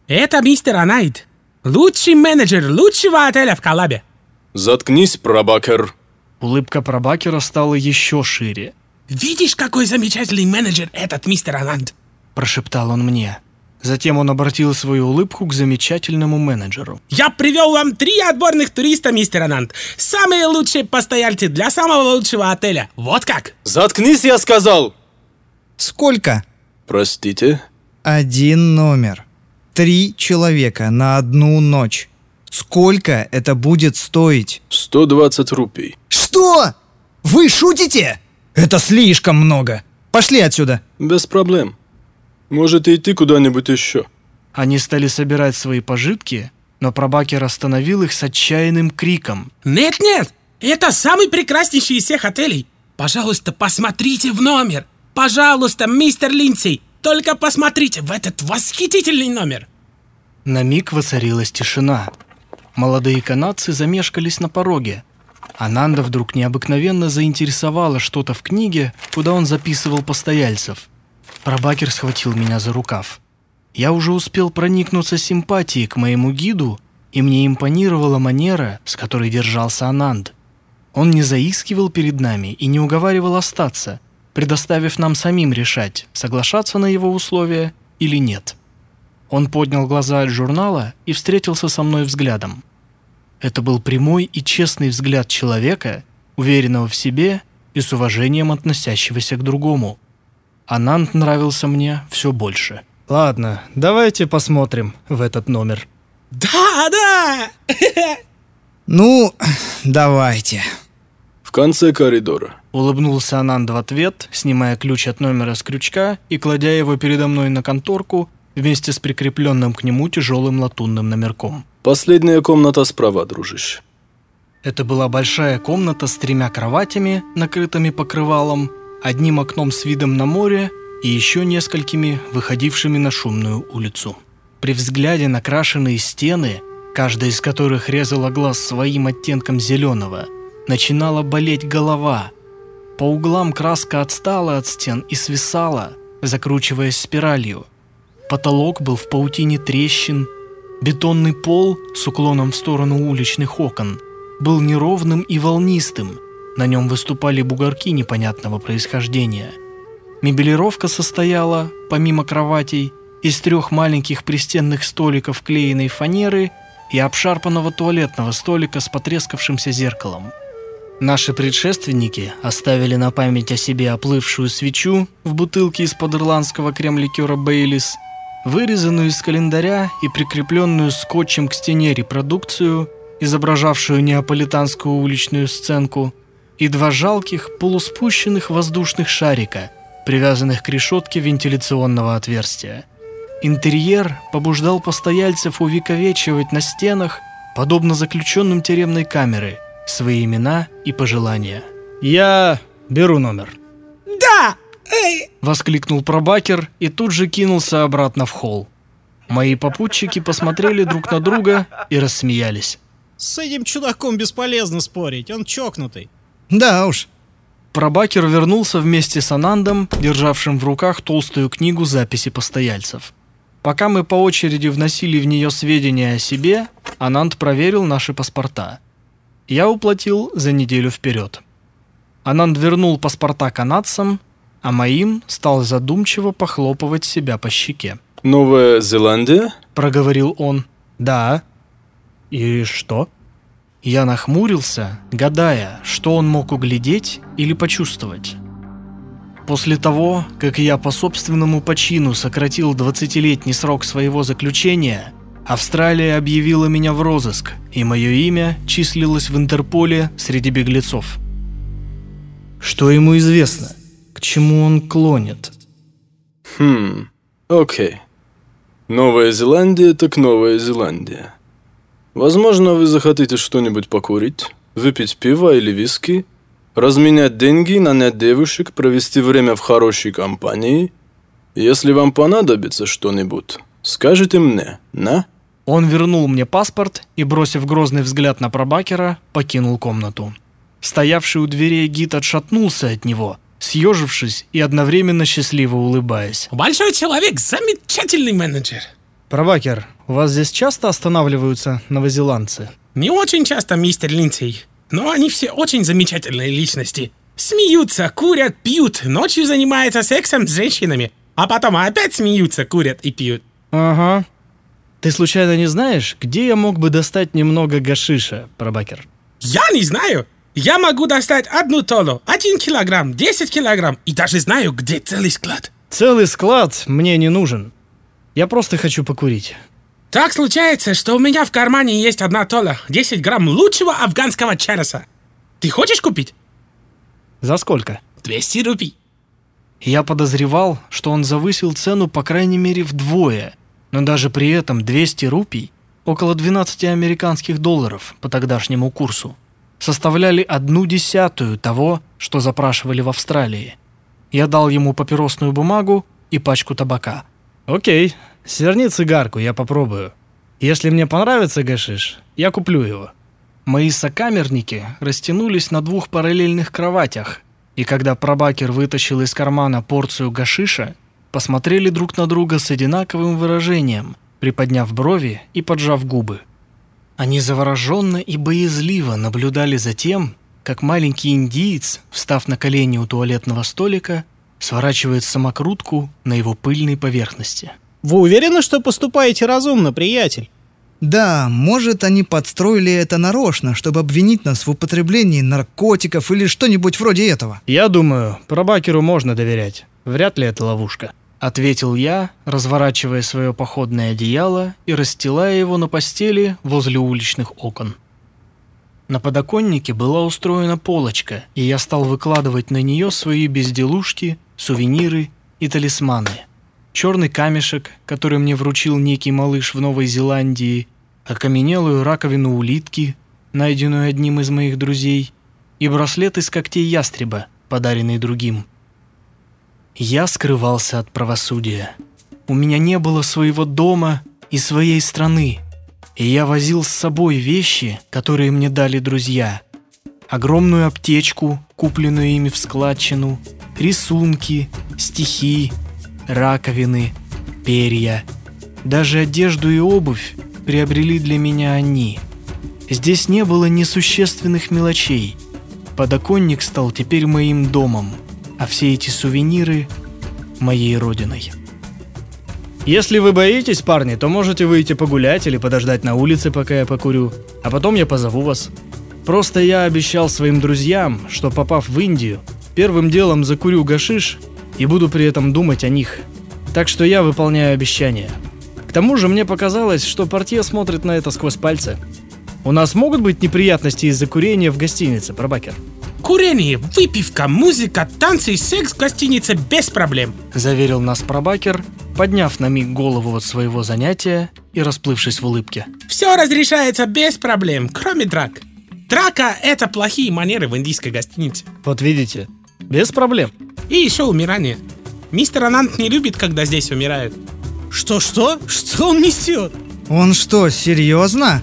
Это мистер Анайд. Лучший менеджер лучшего отеля в Калабе. «Заткнись, прабакер!» Улыбка пробакера стала еще шире. Видишь, какой замечательный менеджер этот мистер Ананд? Прошептал он мне. Затем он обратил свою улыбку к замечательному менеджеру. Я привел вам три отборных туриста, мистер Ананд. Самые лучшие постояльцы для самого лучшего отеля. Вот как. «Заткнись, я сказал!» Сколько? «Простите?» Один номер. Три человека на одну ночь. Сколько это будет стоить? 120 рупий. Что? Вы шутите? Это слишком много. Пошли отсюда. Без проблем. Можете идти куда-нибудь еще. Они стали собирать свои пожитки, но пробакер остановил их с отчаянным криком. Нет-нет, это самый прекраснейший из всех отелей. Пожалуйста, посмотрите в номер. Пожалуйста, мистер Линдсей, только посмотрите в этот восхитительный номер. На миг воцарилась тишина. Молодые канадцы замешкались на пороге. Ананда вдруг необыкновенно заинтересовала что-то в книге, куда он записывал постояльцев. Пробакер схватил меня за рукав. Я уже успел проникнуться симпатией к моему гиду, и мне импонировала манера, с которой держался Ананд. Он не заискивал перед нами и не уговаривал остаться, предоставив нам самим решать, соглашаться на его условия или нет. Он поднял глаза от журнала и встретился со мной взглядом. Это был прямой и честный взгляд человека, уверенного в себе и с уважением относящегося к другому. Ананд нравился мне все больше. Ладно, давайте посмотрим в этот номер. Да, да. *laughs* Ну, давайте. В конце коридора. Улыбнулся Ананд в ответ, снимая ключ от номера с крючка и кладя его передо мной на конторку вместе с прикрепленным к нему тяжелым латунным номерком. Последняя комната справа, дружище. Это была большая комната с тремя кроватями, накрытыми покрывалом, одним окном с видом на море и еще несколькими, выходившими на шумную улицу. При взгляде на крашеные стены, каждая из которых резала глаз своим оттенком зеленого, начинала болеть голова. По углам краска отстала от стен и свисала, закручиваясь спиралью. Потолок был в паутине трещин, бетонный пол с уклоном в сторону уличных окон был неровным и волнистым, на нем выступали бугорки непонятного происхождения. Мебелировка состояла, помимо кроватей, из трех маленьких пристенных столиков клееной фанеры и обшарпанного туалетного столика с потрескавшимся зеркалом. Наши предшественники оставили на память о себе оплывшую свечу в бутылке из-под ирландского крем-ликера Бейлис, вырезанную из календаря и прикрепленную скотчем к стене репродукцию, изображавшую неаполитанскую уличную сценку, и два жалких полуспущенных воздушных шарика, привязанных к решетке вентиляционного отверстия. Интерьер побуждал постояльцев увековечивать на стенах, подобно заключенным тюремной камеры, свои имена и пожелания. «Я беру номер», Да. Эй, — воскликнул пробакер и тут же кинулся обратно в холл. Мои попутчики посмотрели друг на друга и рассмеялись. С этим чудаком бесполезно спорить, он чокнутый. Да уж. Пробакер вернулся вместе с Анандом, державшим в руках толстую книгу записи постояльцев. Пока мы по очереди вносили в нее сведения о себе, Ананд проверил наши паспорта. Я уплатил за неделю вперед. Ананд вернул паспорта канадцам, а моим стал задумчиво похлопывать себя по щеке. Новая Зеландия? Проговорил он. «Да». «И что?» Я нахмурился, гадая, что он мог углядеть или почувствовать. После того, как я по собственному почину сократил 20-летний срок своего заключения, Австралия объявила меня в розыск, и мое имя числилось в Интерполе среди беглецов. Что ему известно? К чему он клонит? Хм, окей. Новая Зеландия так Новая Зеландия. Возможно, вы захотите что-нибудь покурить, выпить пиво или виски, разменять деньги, нанять девушек, провести время в хорошей компании. Если вам понадобится что-нибудь, скажите мне, на? Он вернул мне паспорт и, бросив грозный взгляд на пробакера, покинул комнату. Стоявший у дверей гид отшатнулся от него, съежившись и одновременно счастливо улыбаясь. Большой человек, замечательный менеджер. «Пробакер, у вас здесь часто останавливаются новозеландцы?» Не очень часто, мистер Линдсей, но они все очень замечательные личности. Смеются, курят, пьют, ночью занимаются сексом с женщинами, а потом опять смеются, курят и пьют. «Ага. Ты случайно не знаешь, где я мог бы достать немного гашиша, пробакер?» Я не знаю. Я могу достать одну толу, один килограмм, 10 килограмм и даже знаю, где целый склад. «Целый склад мне не нужен. Я просто хочу покурить». Так случается, что у меня в кармане есть одна тола, 10 грамм лучшего афганского чареса. Ты хочешь купить? За сколько? 200 рупий. Я подозревал, что он завысил цену по крайней мере вдвое, но даже при этом 200 рупий, около 12 американских долларов по тогдашнему курсу, составляли одну десятую того, что запрашивали в Австралии. Я дал ему папиросную бумагу и пачку табака. «Окей, сверни цигарку, я попробую. Если мне понравится гашиш, я куплю его». Мои сокамерники растянулись на двух параллельных кроватях, и когда пробакер вытащил из кармана порцию гашиша, посмотрели друг на друга с одинаковым выражением, приподняв брови и поджав губы. Они завороженно и боязливо наблюдали за тем, как маленький индиец, встав на колени у туалетного столика, сворачивает самокрутку на его пыльной поверхности. Вы уверены, что поступаете разумно, приятель? Да, может, они подстроили это нарочно, чтобы обвинить нас в употреблении наркотиков или что-нибудь вроде этого. «Я думаю, пробакеру можно доверять. Вряд ли это ловушка», — ответил я, разворачивая свое походное одеяло и расстилая его на постели возле уличных окон. На подоконнике была устроена полочка, и я стал выкладывать на нее свои безделушки, сувениры и талисманы. Черный камешек, который мне вручил некий малыш в Новой Зеландии, окаменелую раковину улитки, найденную одним из моих друзей, и браслет из когтей ястреба, подаренный другим. Я скрывался от правосудия. У меня не было своего дома и своей страны, и я возил с собой вещи, которые мне дали друзья. Огромную аптечку, купленную ими в складчину, рисунки, стихи, раковины, перья. Даже одежду и обувь приобрели для меня они. Здесь не было несущественных мелочей. Подоконник стал теперь моим домом, а все эти сувениры – моей родиной. Если вы боитесь, парни, то можете выйти погулять или подождать на улице, пока я покурю, а потом я позову вас. Просто я обещал своим друзьям, что попав в Индию, первым делом закурю гашиш и буду при этом думать о них. Так что я выполняю обещание. К тому же мне показалось, что портье смотрит на это сквозь пальцы. У нас могут быть неприятности из-за курения в гостинице, пробакер? Курение, выпивка, музыка, танцы и секс в гостинице без проблем. Заверил нас пробакер, подняв на миг голову от своего занятия и расплывшись в улыбке. Все разрешается без проблем, кроме драк. Драка – это плохие манеры в индийской гостинице. Вот видите, без проблем. И еще умирание. Мистер Анант не любит, когда здесь умирают. Что-что? Что он несет? Он что, серьезно?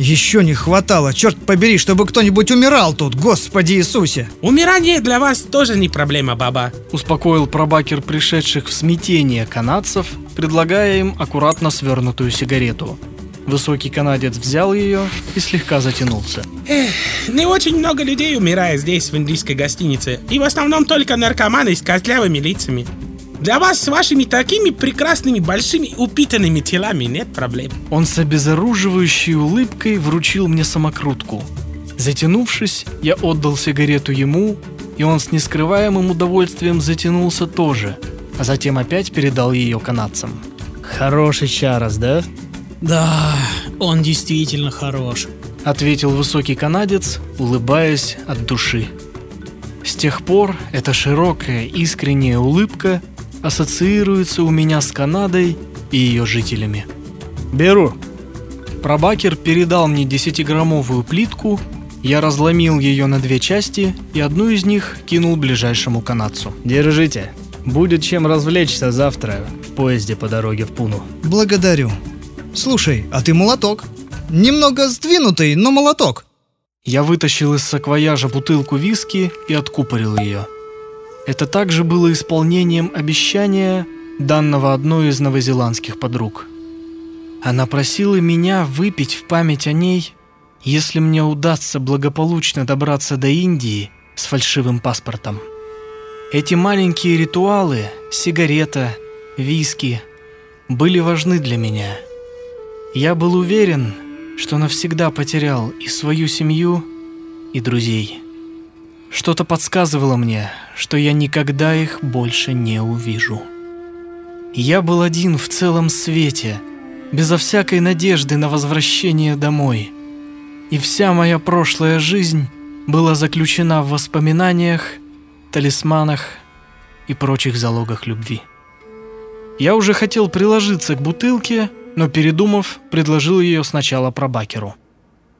Еще не хватало, черт побери, чтобы кто-нибудь умирал тут, Господи Иисусе! Умирание для вас тоже не проблема, баба. Успокоил пробакер пришедших в смятение канадцев, предлагая им аккуратно свернутую сигарету. Высокий канадец взял ее и слегка затянулся. Эх, не очень много людей умирает здесь, в индийской гостинице. И в основном только наркоманы с костлявыми лицами. Для вас с вашими такими прекрасными большими упитанными телами нет проблем. Он с обезоруживающей улыбкой вручил мне самокрутку. Затянувшись, я отдал сигарету ему, и он с нескрываемым удовольствием затянулся тоже, а затем опять передал ее канадцам. Хороший Чарос, да? Да, он действительно хорош. Ответил высокий канадец, улыбаясь от души. С тех пор эта широкая, искренняя улыбка ассоциируется у меня с Канадой и ее жителями. «Беру». Пробакер передал мне 10-граммовую плитку, я разломил ее на две части и одну из них кинул ближайшему канадцу. «Держите. Будет чем развлечься завтра в поезде по дороге в Пуну». Благодарю. Слушай, а ты молоток. Немного сдвинутый, но молоток. Я вытащил из саквояжа бутылку виски и откупорил ее. Это также было исполнением обещания, данного одной из новозеландских подруг. Она просила меня выпить в память о ней, если мне удастся благополучно добраться до Индии с фальшивым паспортом. Эти маленькие ритуалы, сигарета, виски, были важны для меня. Я был уверен, что навсегда потерял и свою семью, и друзей. Что-то подсказывало мне, что я никогда их больше не увижу. Я был один в целом свете, безо всякой надежды на возвращение домой. И вся моя прошлая жизнь была заключена в воспоминаниях, талисманах и прочих залогах любви. Я уже хотел приложиться к бутылке, но передумав, предложил ее сначала пробакеру.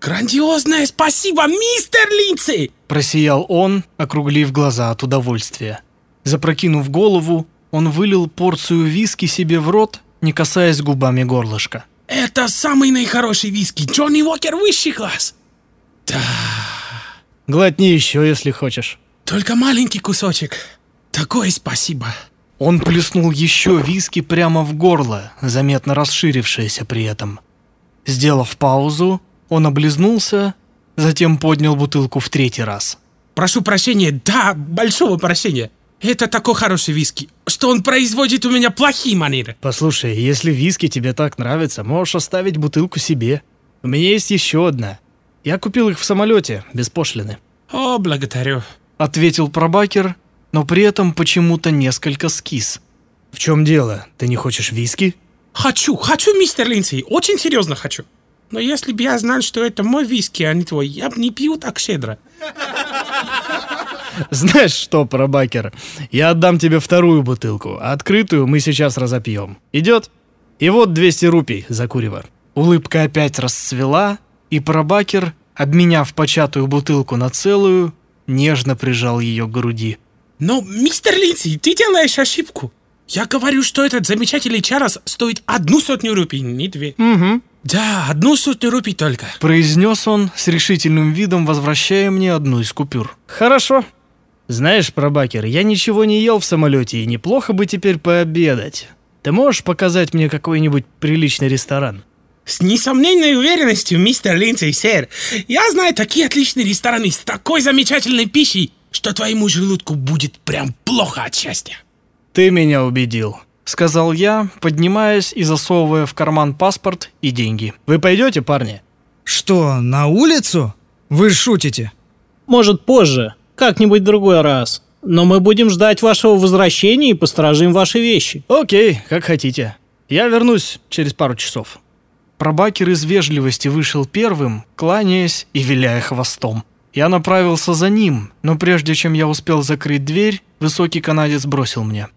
Грандиозное спасибо, мистер Линдси! Просиял он, округлив глаза от удовольствия. Запрокинув голову, он вылил порцию виски себе в рот, не касаясь губами горлышка. Это самый наихороший виски. Джонни Уокер высший класс. Да, Глотни еще, если хочешь. только маленький кусочек. Такое спасибо. Он плеснул еще виски прямо в горло, заметно расширившееся при этом. Сделав паузу, он облизнулся, затем поднял бутылку в третий раз. Прошу прощения, да, большого прощения. Это такой хороший виски, что он производит у меня плохие манеры. Послушай, если виски тебе так нравится, можешь оставить бутылку себе. У меня есть еще одна. Я купил их в самолете, без пошлины. О, благодарю. Ответил пробакер, но при этом почему-то несколько скис. В чем дело? Ты не хочешь виски? Хочу, хочу, мистер Линдси, очень серьезно хочу. Но если бы я знал, что это мой виски, а не твой, я бы не пил так щедро. Знаешь что, пробакер, я отдам тебе вторую бутылку, а открытую мы сейчас разопьем. Идет? И вот 200 рупий за курево. Улыбка опять расцвела, и пробакер, обменяв початую бутылку на целую, нежно прижал ее к груди. Но, мистер Линдси, ты делаешь ошибку. Я говорю, что этот замечательный чарос стоит одну сотню рупий, не две. Угу. Да, одну сотню рупий только. Произнес он с решительным видом, возвращая мне одну из купюр. Хорошо. Знаешь, пробакер, я ничего не ел в самолете, и неплохо бы теперь пообедать. Ты можешь показать мне какой-нибудь приличный ресторан? С несомненной уверенностью, мистер Линдси, сэр. Я знаю такие отличные рестораны с такой замечательной пищей, что твоему желудку будет прям плохо от счастья. Ты меня убедил, сказал я, поднимаясь и засовывая в карман паспорт и деньги. Вы пойдете, парни? Что, на улицу? Вы шутите? Может, позже, как-нибудь другой раз. Но мы будем ждать вашего возвращения и посторожим ваши вещи. Окей, как хотите. Я вернусь через пару часов. Пробакер из вежливости вышел первым, кланяясь и виляя хвостом. Я направился за ним, но прежде чем я успел закрыть дверь, высокий канадец бросил мне.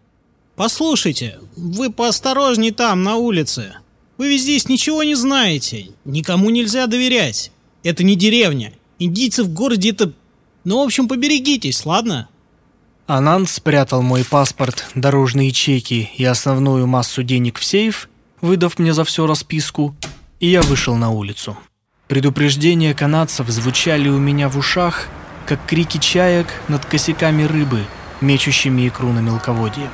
Послушайте, вы поосторожней там, на улице. Вы ведь здесь ничего не знаете. Никому нельзя доверять. Это не деревня. Индийцы в городе это... Ну, в общем, поберегитесь, ладно? Ананд спрятал мой паспорт, дорожные чеки и основную массу денег в сейф, выдав мне за все расписку, и я вышел на улицу. Предупреждения канадцев звучали у меня в ушах, как крики чаек над косяками рыбы, мечущими икру на мелководье.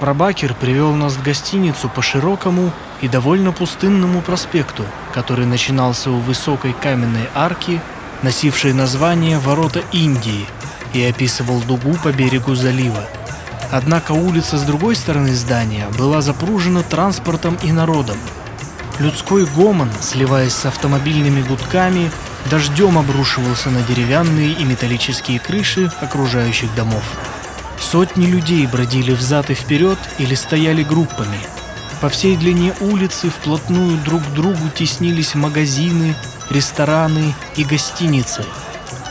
Пробакер привел нас в гостиницу по широкому и довольно пустынному проспекту, который начинался у высокой каменной арки, носившей название «Ворота Индии», и описывал дугу по берегу залива. Однако улица с другой стороны здания была запружена транспортом и народом. Людской гомон, сливаясь с автомобильными гудками, дождем обрушивался на деревянные и металлические крыши окружающих домов. Сотни людей бродили взад и вперед или стояли группами. По всей длине улицы вплотную друг к другу теснились магазины, рестораны и гостиницы.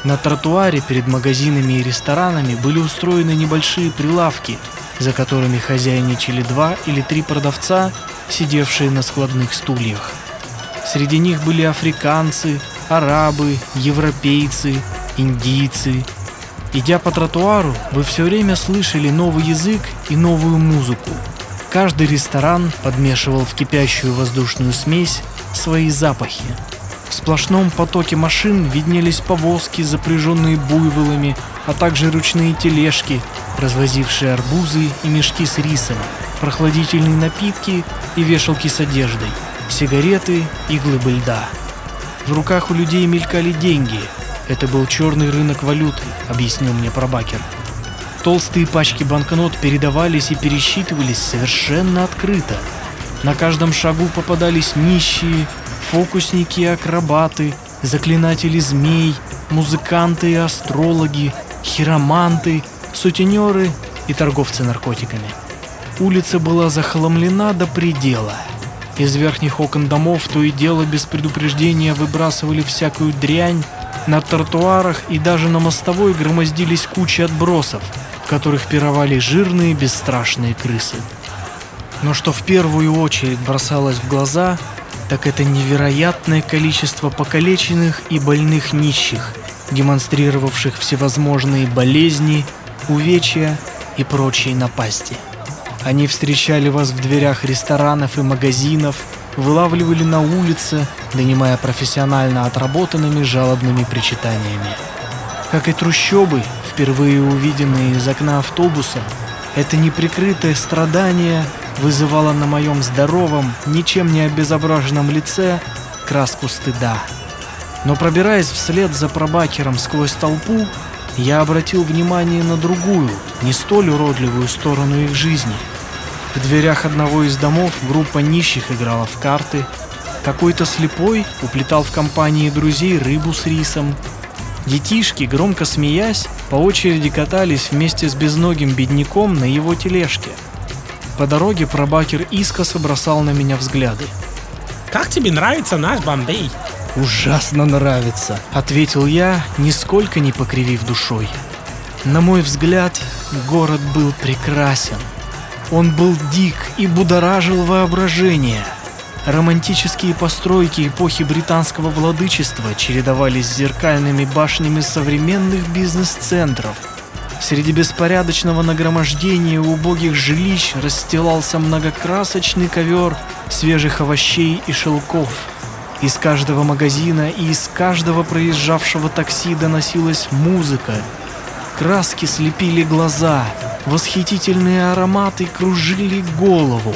На тротуаре перед магазинами и ресторанами были устроены небольшие прилавки, за которыми хозяйничали два или три продавца, сидевшие на складных стульях. Среди них были африканцы, арабы, европейцы, индийцы. Идя по тротуару, вы все время слышали новый язык и новую музыку. Каждый ресторан подмешивал в кипящую воздушную смесь свои запахи. В сплошном потоке машин виднелись повозки, запряженные буйволами, а также ручные тележки, развозившие арбузы и мешки с рисом, прохладительные напитки и вешалки с одеждой, сигареты и глыбы льда. В руках у людей мелькали деньги. Это был черный рынок валюты, объяснил мне пробакер. Толстые пачки банкнот передавались и пересчитывались совершенно открыто. На каждом шагу попадались нищие, фокусники и акробаты, заклинатели змей, музыканты и астрологи, хироманты, сутенеры и торговцы наркотиками. Улица была захламлена до предела. Из верхних окон домов то и дело без предупреждения выбрасывали всякую дрянь, на тротуарах и даже на мостовой громоздились кучи отбросов, в которых пировали жирные бесстрашные крысы. Но что в первую очередь бросалось в глаза, так это невероятное количество покалеченных и больных нищих, демонстрировавших всевозможные болезни, увечья и прочие напасти. Они встречали вас в дверях ресторанов и магазинов, вылавливали на улице, донимая профессионально отработанными жалобными причитаниями. Как и трущобы, впервые увиденные из окна автобуса, это неприкрытое страдание вызывало на моем здоровом, ничем не обезображенном лице краску стыда. Но пробираясь вслед за пробакером сквозь толпу, я обратил внимание на другую, не столь уродливую сторону их жизни. В дверях одного из домов группа нищих играла в карты, какой-то слепой уплетал в компании друзей рыбу с рисом. Детишки, громко смеясь, по очереди катались вместе с безногим бедняком на его тележке. По дороге пробакер искоса бросал на меня взгляды. Как тебе нравится наш Бомбей? «Ужасно нравится», — ответил я, нисколько не покривив душой. На мой взгляд, город был прекрасен. Он был дик и будоражил воображение. Романтические постройки эпохи британского владычества чередовались с зеркальными башнями современных бизнес-центров. Среди беспорядочного нагромождения убогих жилищ расстилался многокрасочный ковер свежих овощей и шелков – из каждого магазина и из каждого проезжавшего такси доносилась музыка. Краски слепили глаза, восхитительные ароматы кружили голову.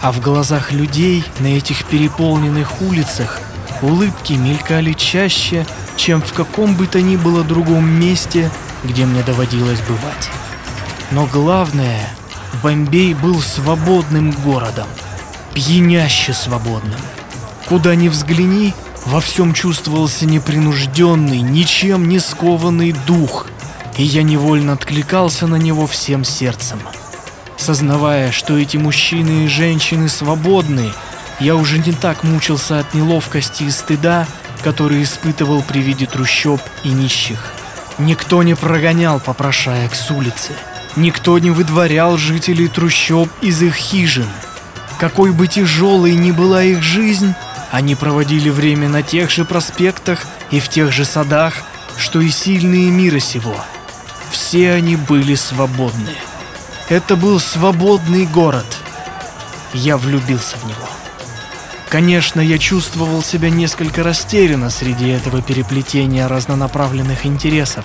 А в глазах людей на этих переполненных улицах улыбки мелькали чаще, чем в каком бы то ни было другом месте, где мне доводилось бывать. Но главное, Бомбей был свободным городом, пьяняще свободным. Куда ни взгляни, во всем чувствовался непринужденный, ничем не скованный дух, и я невольно откликался на него всем сердцем. Сознавая, что эти мужчины и женщины свободны, я уже не так мучился от неловкости и стыда, который испытывал при виде трущоб и нищих. Никто не прогонял попрошаек с улицы. Никто не выдворял жителей трущоб из их хижин. Какой бы тяжелой ни была их жизнь, они проводили время на тех же проспектах и в тех же садах, что и сильные мира сего. Все они были свободны. Это был свободный город. Я влюбился в него. Конечно, я чувствовал себя несколько растерянно среди этого переплетения разнонаправленных интересов,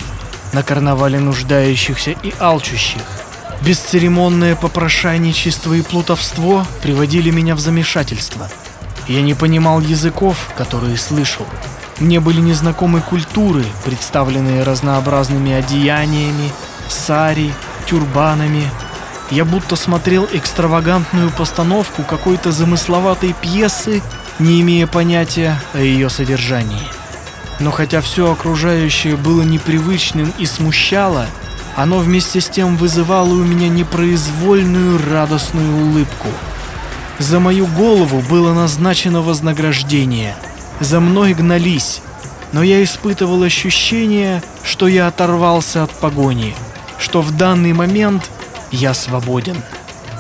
на карнавале нуждающихся и алчущих. Бесцеремонное попрошайничество и плутовство приводили меня в замешательство – я не понимал языков, которые слышал. Мне были незнакомы культуры, представленные разнообразными одеяниями, сари, тюрбанами. Я будто смотрел экстравагантную постановку какой-то замысловатой пьесы, не имея понятия о ее содержании. Но хотя все окружающее было непривычным и смущало, оно вместе с тем вызывало у меня непроизвольную радостную улыбку. За мою голову было назначено вознаграждение. За мной гнались, но я испытывал ощущение, что я оторвался от погони, что в данный момент я свободен.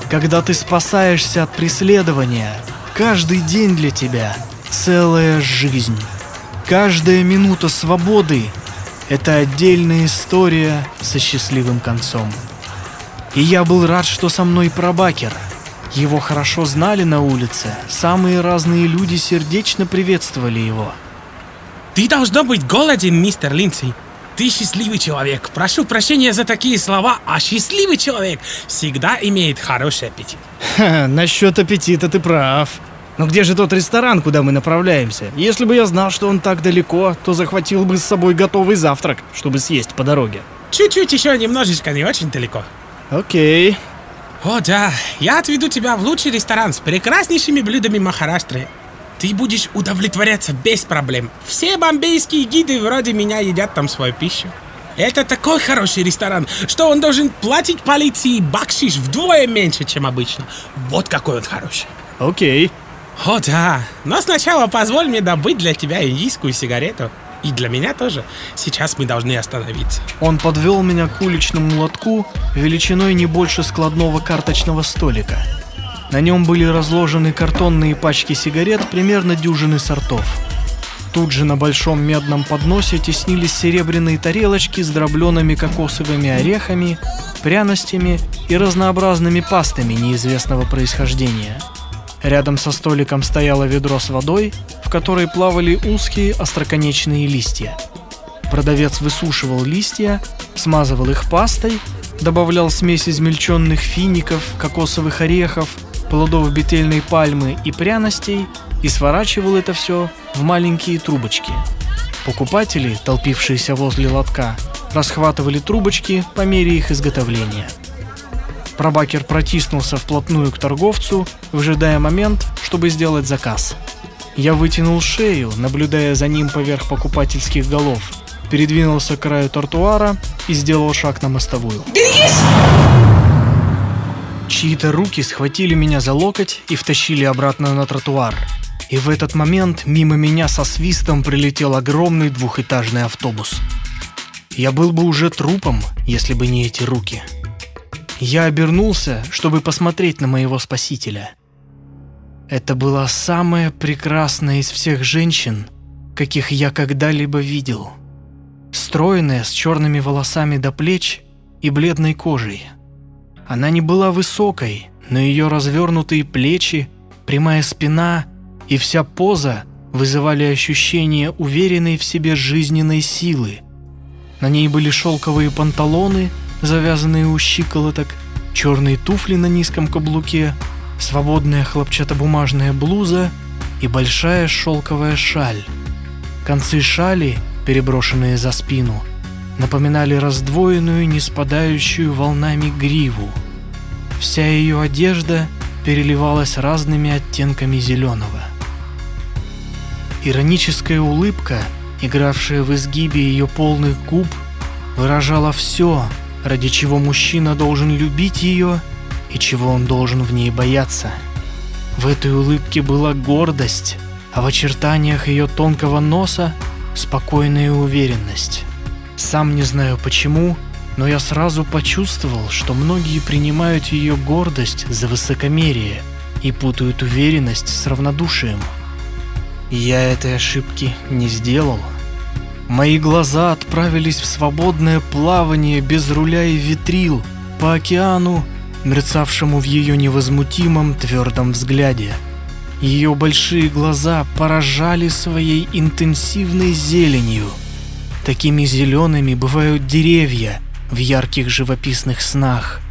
Когда ты спасаешься от преследования, каждый день для тебя целая жизнь. Каждая минута свободы – это отдельная история со счастливым концом. И я был рад, что со мной пробакер. Его хорошо знали на улице, самые разные люди сердечно приветствовали его. Ты должно быть голоден, мистер Линдси. Ты счастливый человек. Прошу прощения за такие слова, а счастливый человек всегда имеет хороший аппетит. Ха, насчет аппетита ты прав. Но где же тот ресторан, куда мы направляемся? Если бы я знал, что он так далеко, то захватил бы с собой готовый завтрак, чтобы съесть по дороге. Чуть-чуть еще немножечко, не очень далеко. Окей. О да, я отведу тебя в лучший ресторан с прекраснейшими блюдами Махараштры. Ты будешь удовлетворяться без проблем. Все бомбейские гиды вроде меня едят там свою пищу. Это такой хороший ресторан, что он должен платить полиции бакшиш вдвое меньше, чем обычно. Вот какой он хороший. Окей. О да, но сначала позволь мне добыть для тебя индийскую сигарету. И для меня тоже. Сейчас мы должны остановиться. Он подвел меня к уличному лотку величиной не больше складного карточного столика. На нем были разложены картонные пачки сигарет примерно дюжины сортов. Тут же на большом медном подносе теснились серебряные тарелочки с дробленными кокосовыми орехами, пряностями и разнообразными пастами неизвестного происхождения. Рядом со столиком стояло ведро с водой, в которой плавали узкие остроконечные листья. Продавец высушивал листья, смазывал их пастой, добавлял смесь измельченных фиников, кокосовых орехов, плодов бетельной пальмы и пряностей и сворачивал это все в маленькие трубочки. Покупатели, толпившиеся возле лотка, расхватывали трубочки по мере их изготовления. Пробакер протиснулся вплотную к торговцу, выжидая момент, чтобы сделать заказ. Я вытянул шею, наблюдая за ним поверх покупательских голов, передвинулся к краю тротуара и сделал шаг на мостовую. Чьи-то руки схватили меня за локоть и втащили обратно на тротуар. И в этот момент мимо меня со свистом прилетел огромный двухэтажный автобус. Я был бы уже трупом, если бы не эти руки. Я обернулся, чтобы посмотреть на моего спасителя. Это была самая прекрасная из всех женщин, каких я когда-либо видел. Стройная, с черными волосами до плеч и бледной кожей. Она не была высокой, но ее развернутые плечи, прямая спина и вся поза вызывали ощущение уверенной в себе жизненной силы. На ней были шелковые панталоны, завязанные у щиколоток, черные туфли на низком каблуке, свободная хлопчатобумажная блуза и большая шелковая шаль. Концы шали, переброшенные за спину, напоминали раздвоенную, не спадающую волнами гриву. Вся ее одежда переливалась разными оттенками зеленого. Ироническая улыбка, игравшая в изгибе ее полных губ, выражала все, ради чего мужчина должен любить ее и чего он должен в ней бояться. В этой улыбке была гордость, а в очертаниях ее тонкого носа спокойная уверенность. Сам не знаю почему, но я сразу почувствовал, что многие принимают ее гордость за высокомерие и путают уверенность с равнодушием. Я этой ошибки не сделал. Мои глаза отправились в свободное плавание без руля и ветрил по океану, мерцавшему в ее невозмутимом твердом взгляде. Ее большие глаза поражали своей интенсивной зеленью. Такими зелеными бывают деревья в ярких живописных снах.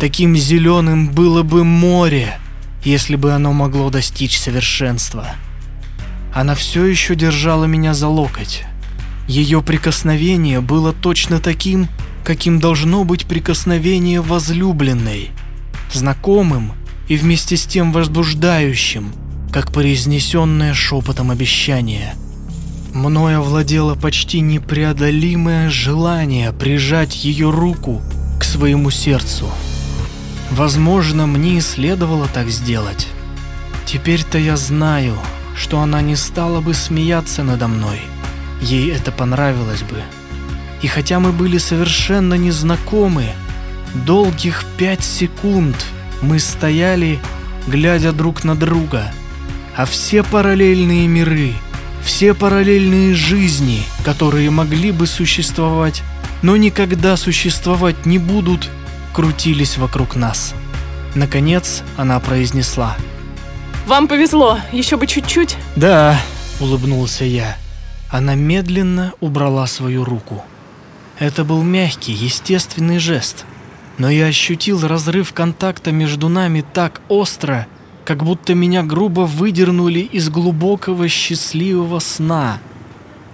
Таким зеленым было бы море, если бы оно могло достичь совершенства. Она все еще держала меня за локоть. Ее прикосновение было точно таким, каким должно быть прикосновение возлюбленной. знакомым и вместе с тем возбуждающим, как произнесенное шепотом обещание. Мною овладело почти непреодолимое желание прижать ее руку к своему сердцу. Возможно, мне и следовало так сделать. Теперь-то я знаю, что она не стала бы смеяться надо мной. Ей это понравилось бы. И хотя мы были совершенно незнакомы, долгих пять секунд мы стояли, глядя друг на друга, а все параллельные миры, все параллельные жизни, которые могли бы существовать, но никогда существовать не будут, крутились вокруг нас. Наконец она произнесла. Вам повезло, еще бы чуть-чуть. «Да», — улыбнулся я. Она медленно убрала свою руку. Это был мягкий, естественный жест. Но я ощутил разрыв контакта между нами так остро, как будто меня грубо выдернули из глубокого счастливого сна.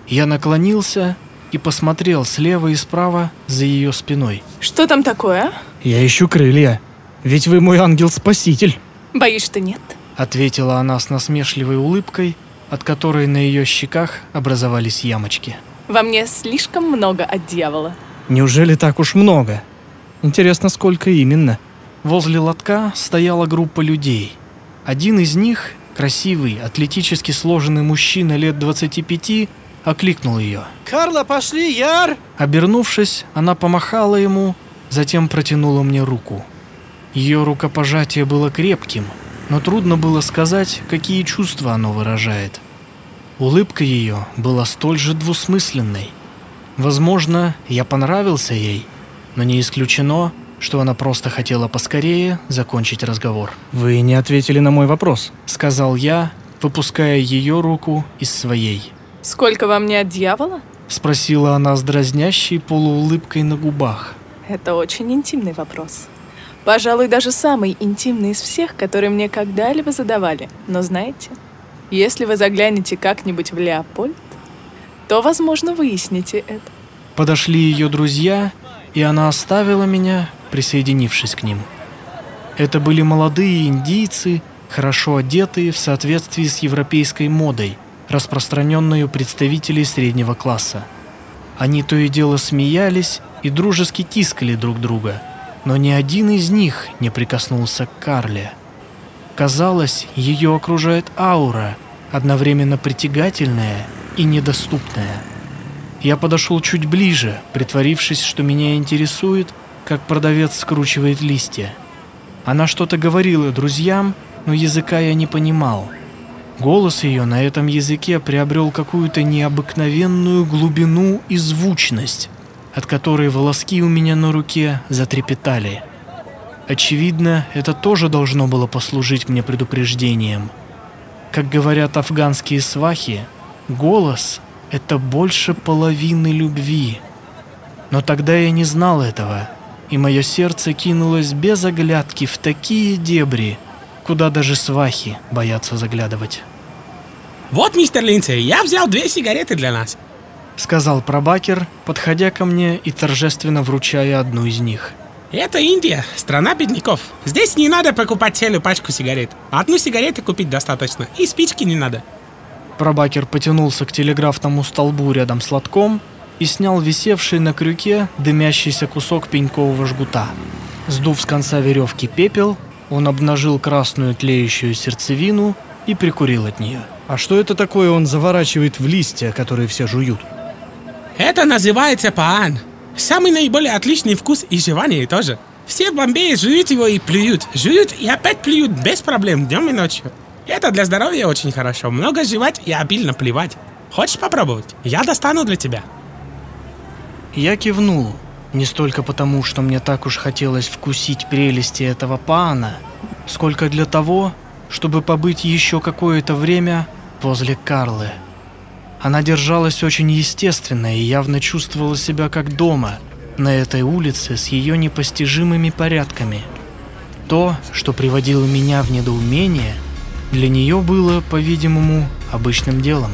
Я наклонился и посмотрел слева и справа за ее спиной. Что там такое, а? «Я ищу крылья, ведь вы мой ангел-спаситель», Боюсь, что нет. ответила она с насмешливой улыбкой, от которой на ее щеках образовались ямочки. Во мне слишком много от дьявола. Неужели так уж много? Интересно, сколько именно? Возле лотка стояла группа людей. Один из них, красивый, атлетически сложенный мужчина лет 25, окликнул ее. Карла, пошли, Яр! Обернувшись, она помахала ему, затем протянула мне руку. Ее рукопожатие было крепким, но трудно было сказать, какие чувства оно выражает. Улыбка ее была столь же двусмысленной. Возможно, я понравился ей, но не исключено, что она просто хотела поскорее закончить разговор. «Вы не ответили на мой вопрос», — сказал я, выпуская ее руку из своей. Сколько во мне от дьявола? Спросила она с дразнящей полуулыбкой на губах. Это очень интимный вопрос. Пожалуй, даже самый интимный из всех, которые мне когда-либо задавали. Но знаете, если вы заглянете как-нибудь в Леопольд, то, возможно, выясните это. Подошли ее друзья, и она оставила меня, присоединившись к ним. Это были молодые индийцы, хорошо одетые в соответствии с европейской модой, распространенной у представителей среднего класса. Они то и дело смеялись и дружески тискали друг друга, но ни один из них не прикоснулся к Карле. Казалось, ее окружает аура, одновременно притягательная и недоступная. Я подошел чуть ближе, притворившись, что меня интересует, как продавец скручивает листья. Она что-то говорила друзьям, но языка я не понимал. Голос ее на этом языке приобрел какую-то необыкновенную глубину и звучность, от которой волоски у меня на руке затрепетали. Очевидно, это тоже должно было послужить мне предупреждением. Как говорят афганские свахи, голос — это больше половины любви. Но тогда я не знал этого, и мое сердце кинулось без оглядки в такие дебри, куда даже свахи боятся заглядывать. Вот, мистер Линдсей, я взял две сигареты для нас. Сказал пробакер, подходя ко мне и торжественно вручая одну из них. Это Индия, страна бедняков. Здесь не надо покупать целую пачку сигарет. Одну сигарету купить достаточно, и спички не надо. Пробакер потянулся к телеграфному столбу рядом с лотком и снял висевший на крюке дымящийся кусок пенькового жгута. Сдув с конца веревки пепел, он обнажил красную тлеющую сердцевину и прикурил от нее. А что это такое он заворачивает в листья, которые все жуют? Это называется паан. Самый наиболее отличный вкус и жевание тоже. Все в Бомбее жуют его и плюют. Жуют и опять плюют без проблем днем и ночью. Это для здоровья очень хорошо. Много жевать и обильно плевать. Хочешь попробовать? Я достану для тебя. Я кивнул, не столько потому, что мне так уж хотелось вкусить прелести этого пана, сколько для того, чтобы побыть еще какое-то время возле Карлы. Она держалась очень естественно и явно чувствовала себя как дома на этой улице с ее непостижимыми порядками. То, что приводило меня в недоумение, для нее было, по-видимому, обычным делом.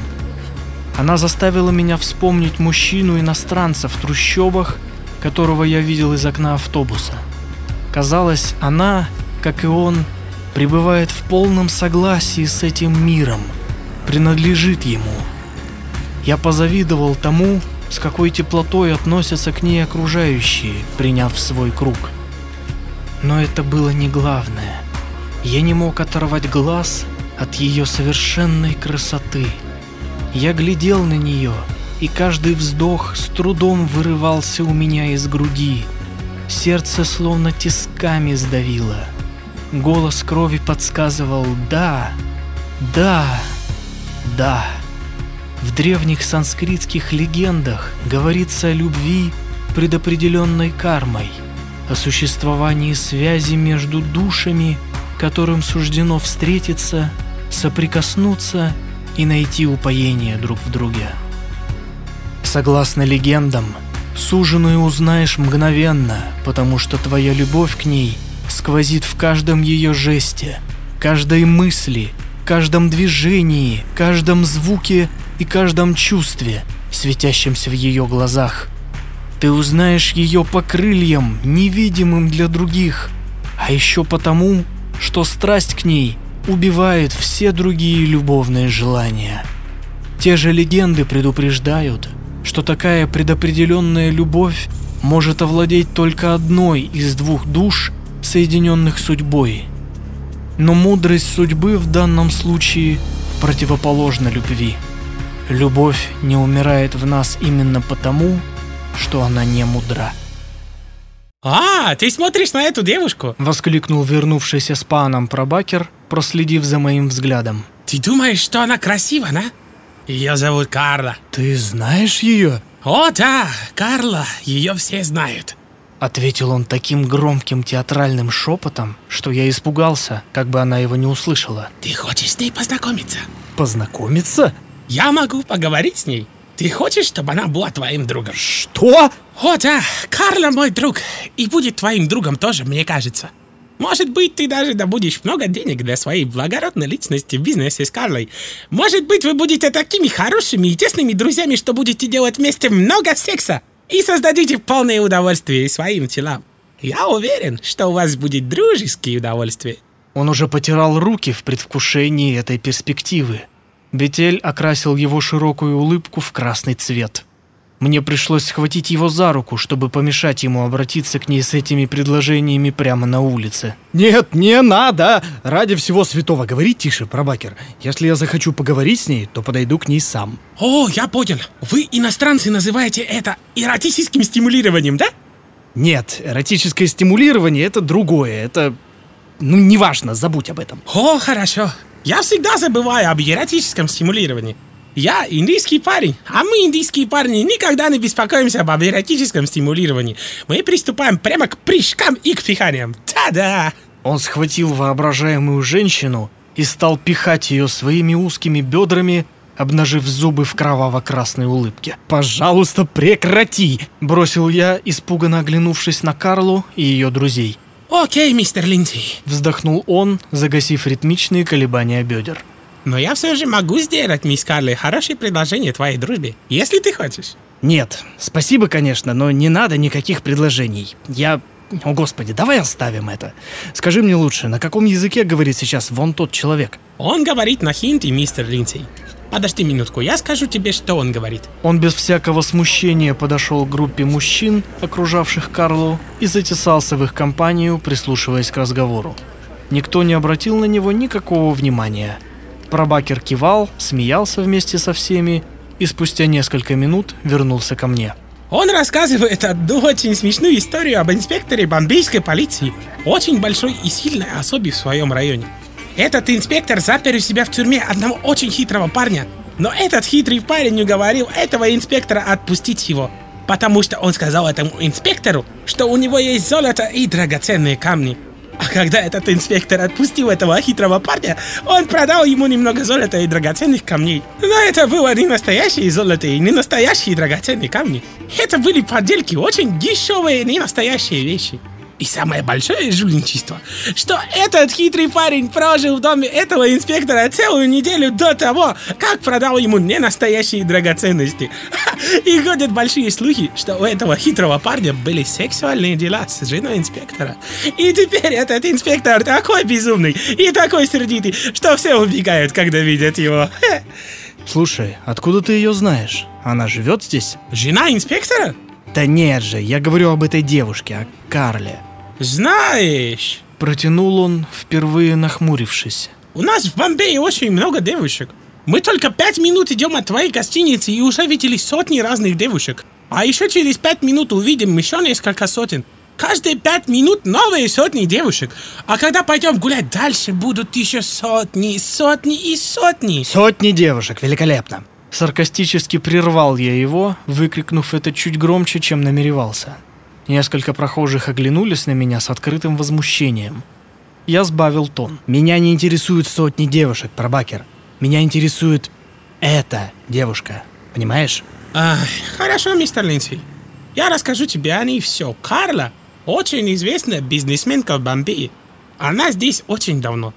Она заставила меня вспомнить мужчину-иностранца в трущобах, которого я видел из окна автобуса. Казалось, она, как и он, пребывает в полном согласии с этим миром, принадлежит ему. Я позавидовал тому, с какой теплотой относятся к ней окружающие, приняв в свой круг. Но это было не главное. Я не мог оторвать глаз от ее совершенной красоты. Я глядел на нее, и каждый вздох с трудом вырывался у меня из груди. Сердце словно тисками сдавило. Голос крови подсказывал «да, да, да». В древних санскритских легендах говорится о любви, предопределенной кармой, о существовании связи между душами, которым суждено встретиться, соприкоснуться и найти упоение друг в друге. Согласно легендам, суженую узнаешь мгновенно, потому что твоя любовь к ней сквозит в каждом ее жесте, каждой мысли, каждом движении, каждом звуке и каждом чувстве, светящемся в ее глазах. Ты узнаешь ее по крыльям, невидимым для других, а еще потому, что страсть к ней убивает все другие любовные желания. Те же легенды предупреждают, что такая предопределенная любовь может овладеть только одной из двух душ, соединенных судьбой. Но мудрость судьбы в данном случае противоположна любви. Любовь не умирает в нас именно потому, что она не мудра. А, ты смотришь на эту девушку? Воскликнул вернувшийся с паном пробакер, проследив за моим взглядом. Ты думаешь, что она красива, да? Ее зовут Карла. Ты знаешь ее? О, да, Карла, ее все знают. Ответил он таким громким театральным шепотом, что я испугался, как бы она его не услышала. Ты хочешь с ней познакомиться? Познакомиться? Я могу поговорить с ней. Ты хочешь, чтобы она была твоим другом? Что? О, да, Карла мой друг. И будет твоим другом тоже, мне кажется. Может быть, ты даже добудешь много денег для своей благородной личности в бизнесе с Карлой. Может быть, вы будете такими хорошими и тесными друзьями, что будете делать вместе много секса и создадите полное удовольствие своим телам. Я уверен, что у вас будет дружеские удовольствия. Он уже потирал руки в предвкушении этой перспективы. Бетель окрасил его широкую улыбку в красный цвет. Мне пришлось схватить его за руку, чтобы помешать ему обратиться к ней с этими предложениями прямо на улице. «Нет, не надо! Ради всего святого, говори тише, пробакер. Если я захочу поговорить с ней, то подойду к ней сам». О, я понял. Вы, иностранцы, называете это эротическим стимулированием, да? Нет, эротическое стимулирование – это другое, это... Ну, неважно, забудь об этом. О, хорошо. Я всегда забываю об эротическом стимулировании. Я индийский парень, а мы, индийские парни, никогда не беспокоимся об эротическом стимулировании. Мы приступаем прямо к прыжкам и к пиханиям. Та-да! Он схватил воображаемую женщину и стал пихать ее своими узкими бедрами, обнажив зубы в кроваво-красной улыбке. «Пожалуйста, прекрати!» – бросил я, испуганно оглянувшись на Карлу и ее друзей. Окей, мистер Линдси. Вздохнул он, загасив ритмичные колебания бедер. Но я все же могу сделать, мисс Карли, хорошее предложение твоей дружбе, если ты хочешь. Нет, спасибо, конечно, но не надо никаких предложений. Я... О, господи, давай оставим это. Скажи мне лучше, на каком языке говорит сейчас вон тот человек? Он говорит на хинди, мистер Линдси. Подожди минутку, я скажу тебе, что он говорит. Он без всякого смущения подошел к группе мужчин, окружавших Карлу, и затесался в их компанию, прислушиваясь к разговору. Никто не обратил на него никакого внимания. Пробакер кивал, смеялся вместе со всеми и спустя несколько минут вернулся ко мне. Он рассказывает одну очень смешную историю об инспекторе бомбейской полиции, очень большой и сильной особе в своем районе. Этот инспектор запер у себя в тюрьме одного очень хитрого парня. Но этот хитрый парень уговорил этого инспектора отпустить его. Потому что он сказал этому инспектору, что у него есть золото и драгоценные камни. А когда этот инспектор отпустил этого хитрого парня, он продал ему немного золота и драгоценных камней. Но это было не настоящее золото и не настоящие драгоценные камни. Это были подделки, очень дешевые, не настоящие вещи. И самое большое жульничество, что этот хитрый парень прожил в доме этого инспектора целую неделю до того, как продал ему ненастоящие драгоценности. *laughs* И ходят большие слухи, что у этого хитрого парня были сексуальные дела с женой инспектора. И теперь этот инспектор такой безумный и такой сердитый, что все убегают, когда видят его. *laughs* Слушай, откуда ты ее знаешь? Она живет здесь? Жена инспектора? Да нет же, я говорю об этой девушке, о Карле. Знаешь, Протянул он, впервые нахмурившись. у нас в Бомбее очень много девушек. Мы только пять минут идем от твоей гостиницы и уже видели сотни разных девушек. А еще через пять минут увидим еще несколько сотен. Каждые пять минут новые сотни девушек. А когда пойдем гулять дальше, будут еще сотни, сотни и сотни. Сотни девушек, великолепно. Саркастически прервал я его, выкрикнув это чуть громче, чем намеревался. Несколько прохожих оглянулись на меня с открытым возмущением. Я сбавил тон. Меня не интересуют сотни девушек, пробакер. Меня интересует эта девушка. Понимаешь? Ай, хорошо, мистер Линдси. Я расскажу тебе о ней все. Карла очень известная бизнесменка в Бомбее. Она здесь очень давно.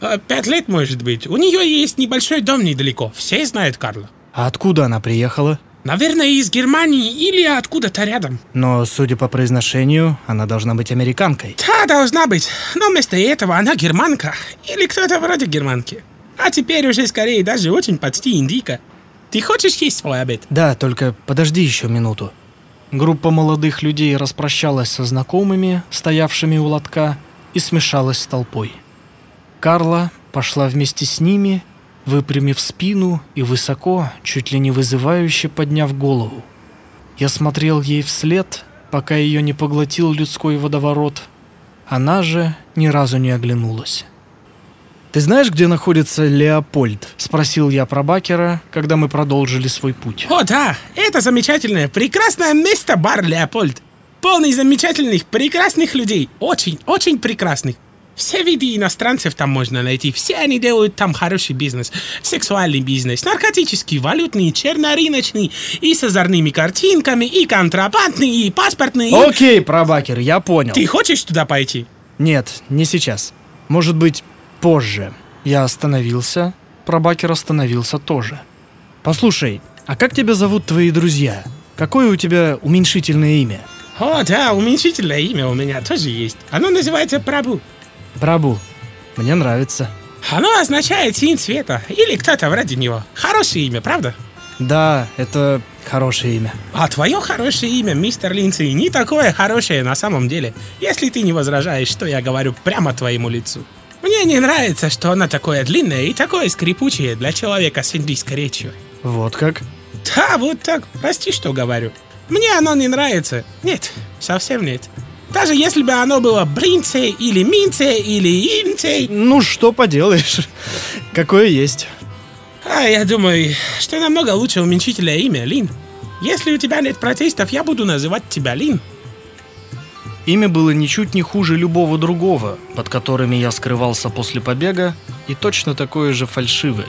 Э, Пять лет, может быть. У нее есть небольшой дом недалеко. Все знают Карла. А откуда она приехала? Наверное, из Германии или откуда-то рядом. Но, судя по произношению, она должна быть американкой. Да, должна быть. Но вместо этого она германка. Или кто-то вроде германки. А теперь уже скорее даже очень почти индийка. Ты хочешь есть свой обед? Да, только подожди еще минуту. Группа молодых людей распрощалась со знакомыми, стоявшими у лотка, и смешалась с толпой. Карла пошла вместе с ними, выпрямив спину и высоко, чуть ли не вызывающе подняв голову. Я смотрел ей вслед, пока ее не поглотил людской водоворот. Она же ни разу не оглянулась. «Ты знаешь, где находится Леопольд?» – спросил я про Бакера, когда мы продолжили свой путь. О, да, это замечательное, прекрасное место бар Леопольд. Полный замечательных, прекрасных людей. Очень, очень прекрасных. Все виды иностранцев там можно найти. Все они делают там хороший бизнес. Сексуальный бизнес, наркотический, валютный, чернорыночный, и с озорными картинками, и контрабандный, и паспортный. и- Окей, пробакер, я понял. Ты хочешь туда пойти? Нет, не сейчас. Может быть, позже. Я остановился, Пробакер остановился тоже. Послушай, а как тебя зовут твои друзья? Какое у тебя уменьшительное имя? О, да, уменьшительное имя у меня тоже есть. Оно называется Прабу. Прабу. Мне нравится. Оно означает син света, или кто-то вроде него. Хорошее имя, правда? Да, это хорошее имя. А твое хорошее имя, мистер Линдси, не такое хорошее на самом деле, если ты не возражаешь, что я говорю прямо твоему лицу. Мне не нравится, что оно такое длинное и такое скрипучее для человека с индийской речью. Вот как? Да, вот так. Прости, что говорю. Мне оно не нравится. Нет, совсем нет. Даже если бы оно было бринце, или минце, или инце. Ну, что поделаешь. Какое есть. А я думаю, что намного лучше уменьшительное имя, Лин. Если у тебя нет протестов, я буду называть тебя Лин. Имя было ничуть не хуже любого другого, под которыми я скрывался после побега, и точно такое же фальшивое.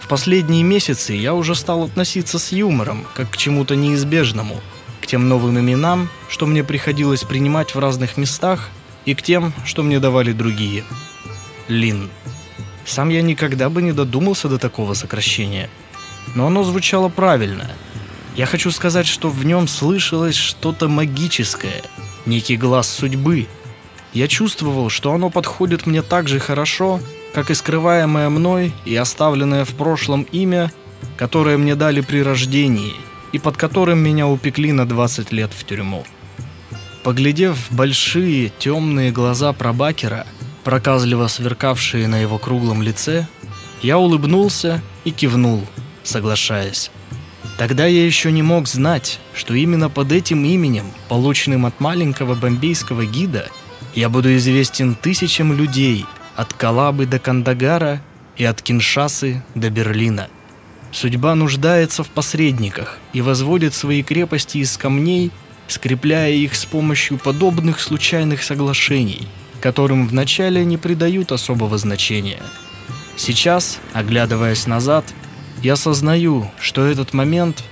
В последние месяцы я уже стал относиться с юмором, как к чему-то неизбежному, тем новым именам, что мне приходилось принимать в разных местах, и к тем, что мне давали другие. Лин. Сам я никогда бы не додумался до такого сокращения. Но оно звучало правильно. Я хочу сказать, что в нем слышалось что-то магическое, некий глаз судьбы. Я чувствовал, что оно подходит мне так же хорошо, как и скрываемое мной и оставленное в прошлом имя, которое мне дали при рождении и под которым меня упекли на 20 лет в тюрьму. Поглядев в большие темные глаза пробакера, проказливо сверкавшие на его круглом лице, я улыбнулся и кивнул, соглашаясь. Тогда я еще не мог знать, что именно под этим именем, полученным от маленького бомбейского гида, я буду известен тысячам людей от Калабы до Кандагара и от Киншасы до Берлина. Судьба нуждается в посредниках и возводит свои крепости из камней, скрепляя их с помощью подобных случайных соглашений, которым вначале не придают особого значения. Сейчас, оглядываясь назад, я сознаю, что этот момент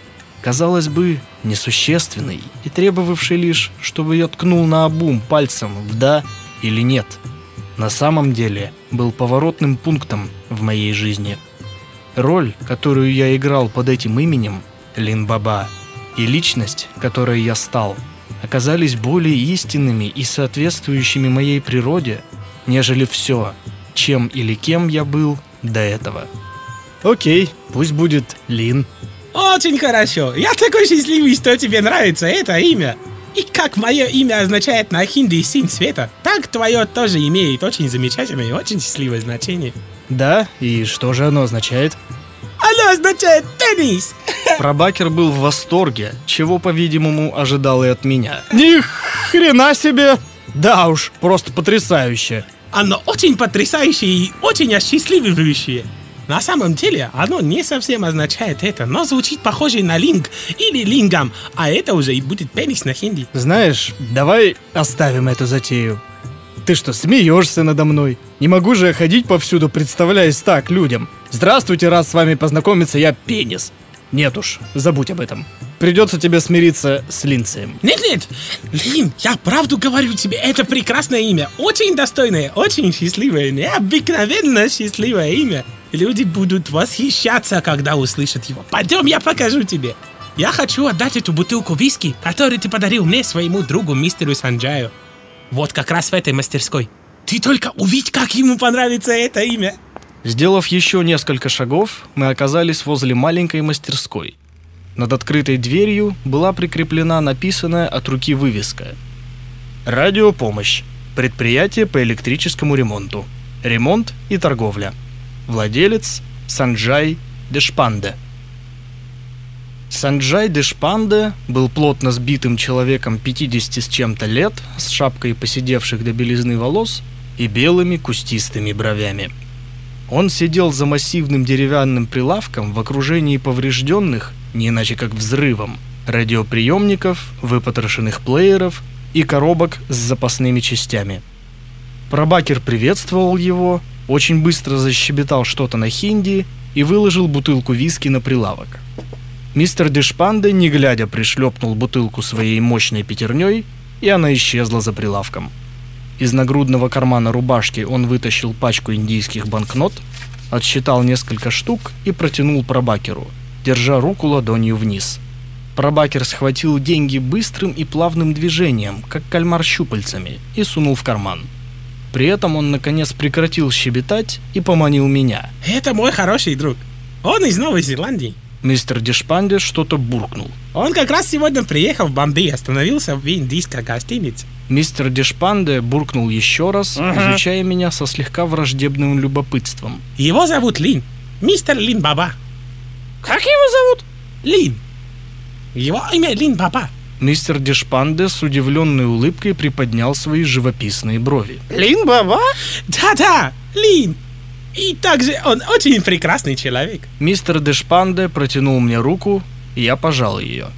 казалось бы, несущественный и требовавший лишь, чтобы я ткнул на обум пальцем в «да» или «нет», на самом деле был поворотным пунктом в моей жизни. Роль, которую я играл под этим именем, Лин Баба, и личность, которой я стал, оказались более истинными и соответствующими моей природе, нежели все, чем или кем я был до этого. Окей, пусть будет Лин. Очень хорошо. Я такой счастливый, что тебе нравится это имя. И как мое имя означает на хинди «сын света», так твое тоже имеет очень замечательное и очень счастливое значение. Да, и что же оно означает? Оно означает «теннис». *laughs* Прабакер был в восторге, чего, по-видимому, ожидал и от меня. Ни хрена себе! Да уж, просто потрясающе. Оно очень потрясающее и очень осчастлививающее. На самом деле, оно не совсем означает это, но звучит похоже на линг или лингам, а это уже и будет пенис на хинди. Знаешь, давай оставим эту затею. Ты что, смеешься надо мной? Не могу же я ходить повсюду, представляясь так людям. Здравствуйте, раз с вами познакомиться, я пенис. Нет уж, забудь об этом. Придется тебе смириться с Линцием. Нет-нет, Лин, я правду говорю тебе, это прекрасное имя. Очень достойное, очень счастливое, необыкновенно счастливое имя. Люди будут восхищаться, когда услышат его. Пойдем, я покажу тебе. Я хочу отдать эту бутылку виски, которую ты подарил мне своему другу мистеру Санджаю. Вот как раз в этой мастерской. Ты только увидь, как ему понравится это имя. Сделав еще несколько шагов, мы оказались возле маленькой мастерской. Над открытой дверью была прикреплена написанная от руки вывеска. Радиопомощь. Предприятие по электрическому ремонту. Ремонт и торговля. Владелец Санджай Дешпанде. Санджай Дешпанде был плотно сбитым человеком 50 с чем-то лет, с шапкой поседевших до белизны волос и белыми кустистыми бровями. Он сидел за массивным деревянным прилавком в окружении поврежденных, не иначе как взрывом, радиоприемников, выпотрошенных плееров и коробок с запасными частями. Пробакер приветствовал его, очень быстро защебетал что-то на хинди и выложил бутылку виски на прилавок. Мистер Дешпанде, не глядя, пришлепнул бутылку своей мощной пятерней, и она исчезла за прилавком. Из нагрудного кармана рубашки он вытащил пачку индийских банкнот, отсчитал несколько штук и протянул пробакеру, держа руку ладонью вниз. Пробакер схватил деньги быстрым и плавным движением, как кальмар щупальцами, и сунул в карман. При этом он наконец прекратил щебетать и поманил меня. Это мой хороший друг. Он из Новой Зеландии. Мистер Дешпанде что-то буркнул. Он как раз сегодня приехал в Бомбей, остановился в индийской гостинице. Мистер Дешпанде буркнул еще раз, Ага. изучая меня со слегка враждебным любопытством. Его зовут Лин. Мистер Лин Баба. Как его зовут? Лин. Его имя Лин Баба. Мистер Дешпанде с удивленной улыбкой приподнял свои живописные брови. Лин Баба? Да-да, Лин. И также он очень прекрасный человек. Мистер Дешпанде протянул мне руку, и я пожал ее.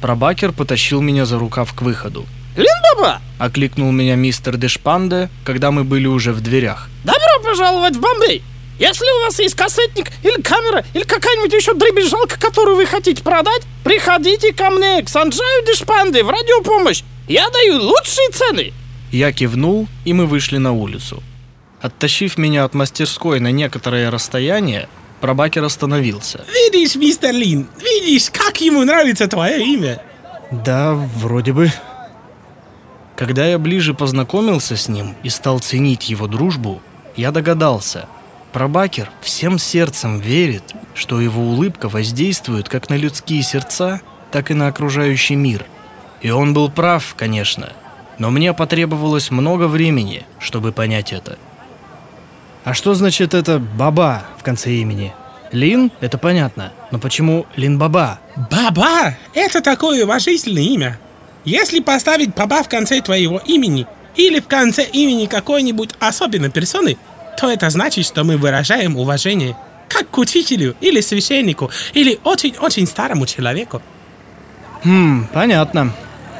Пробакер потащил меня за рукав к выходу. Лин Баба? Окликнул меня мистер Дешпанде, когда мы были уже в дверях. Добро пожаловать в Бомбей! Если у вас есть кассетник или камера, или какая-нибудь еще дребезжалка, которую вы хотите продать, приходите ко мне, к Санджаю Дешпанде, в радиопомощь. Я даю лучшие цены. Я кивнул, и мы вышли на улицу. Оттащив меня от мастерской на некоторое расстояние, пробакер остановился. Видишь, мистер Лин, видишь, как ему нравится твое имя. Да, вроде бы. Когда я ближе познакомился с ним и стал ценить его дружбу, я догадался. Пробакер всем сердцем верит, что его улыбка воздействует как на людские сердца, так и на окружающий мир. И он был прав, конечно, но мне потребовалось много времени, чтобы понять это. А что значит это «баба» в конце имени? Лин – это понятно, но почему Лин Баба? Баба – это такое уважительное имя. Если поставить Баба в конце твоего имени или в конце имени какой-нибудь особенной персоны, то это значит, что мы выражаем уважение как к учителю или священнику или очень-очень старому человеку. Хм, понятно.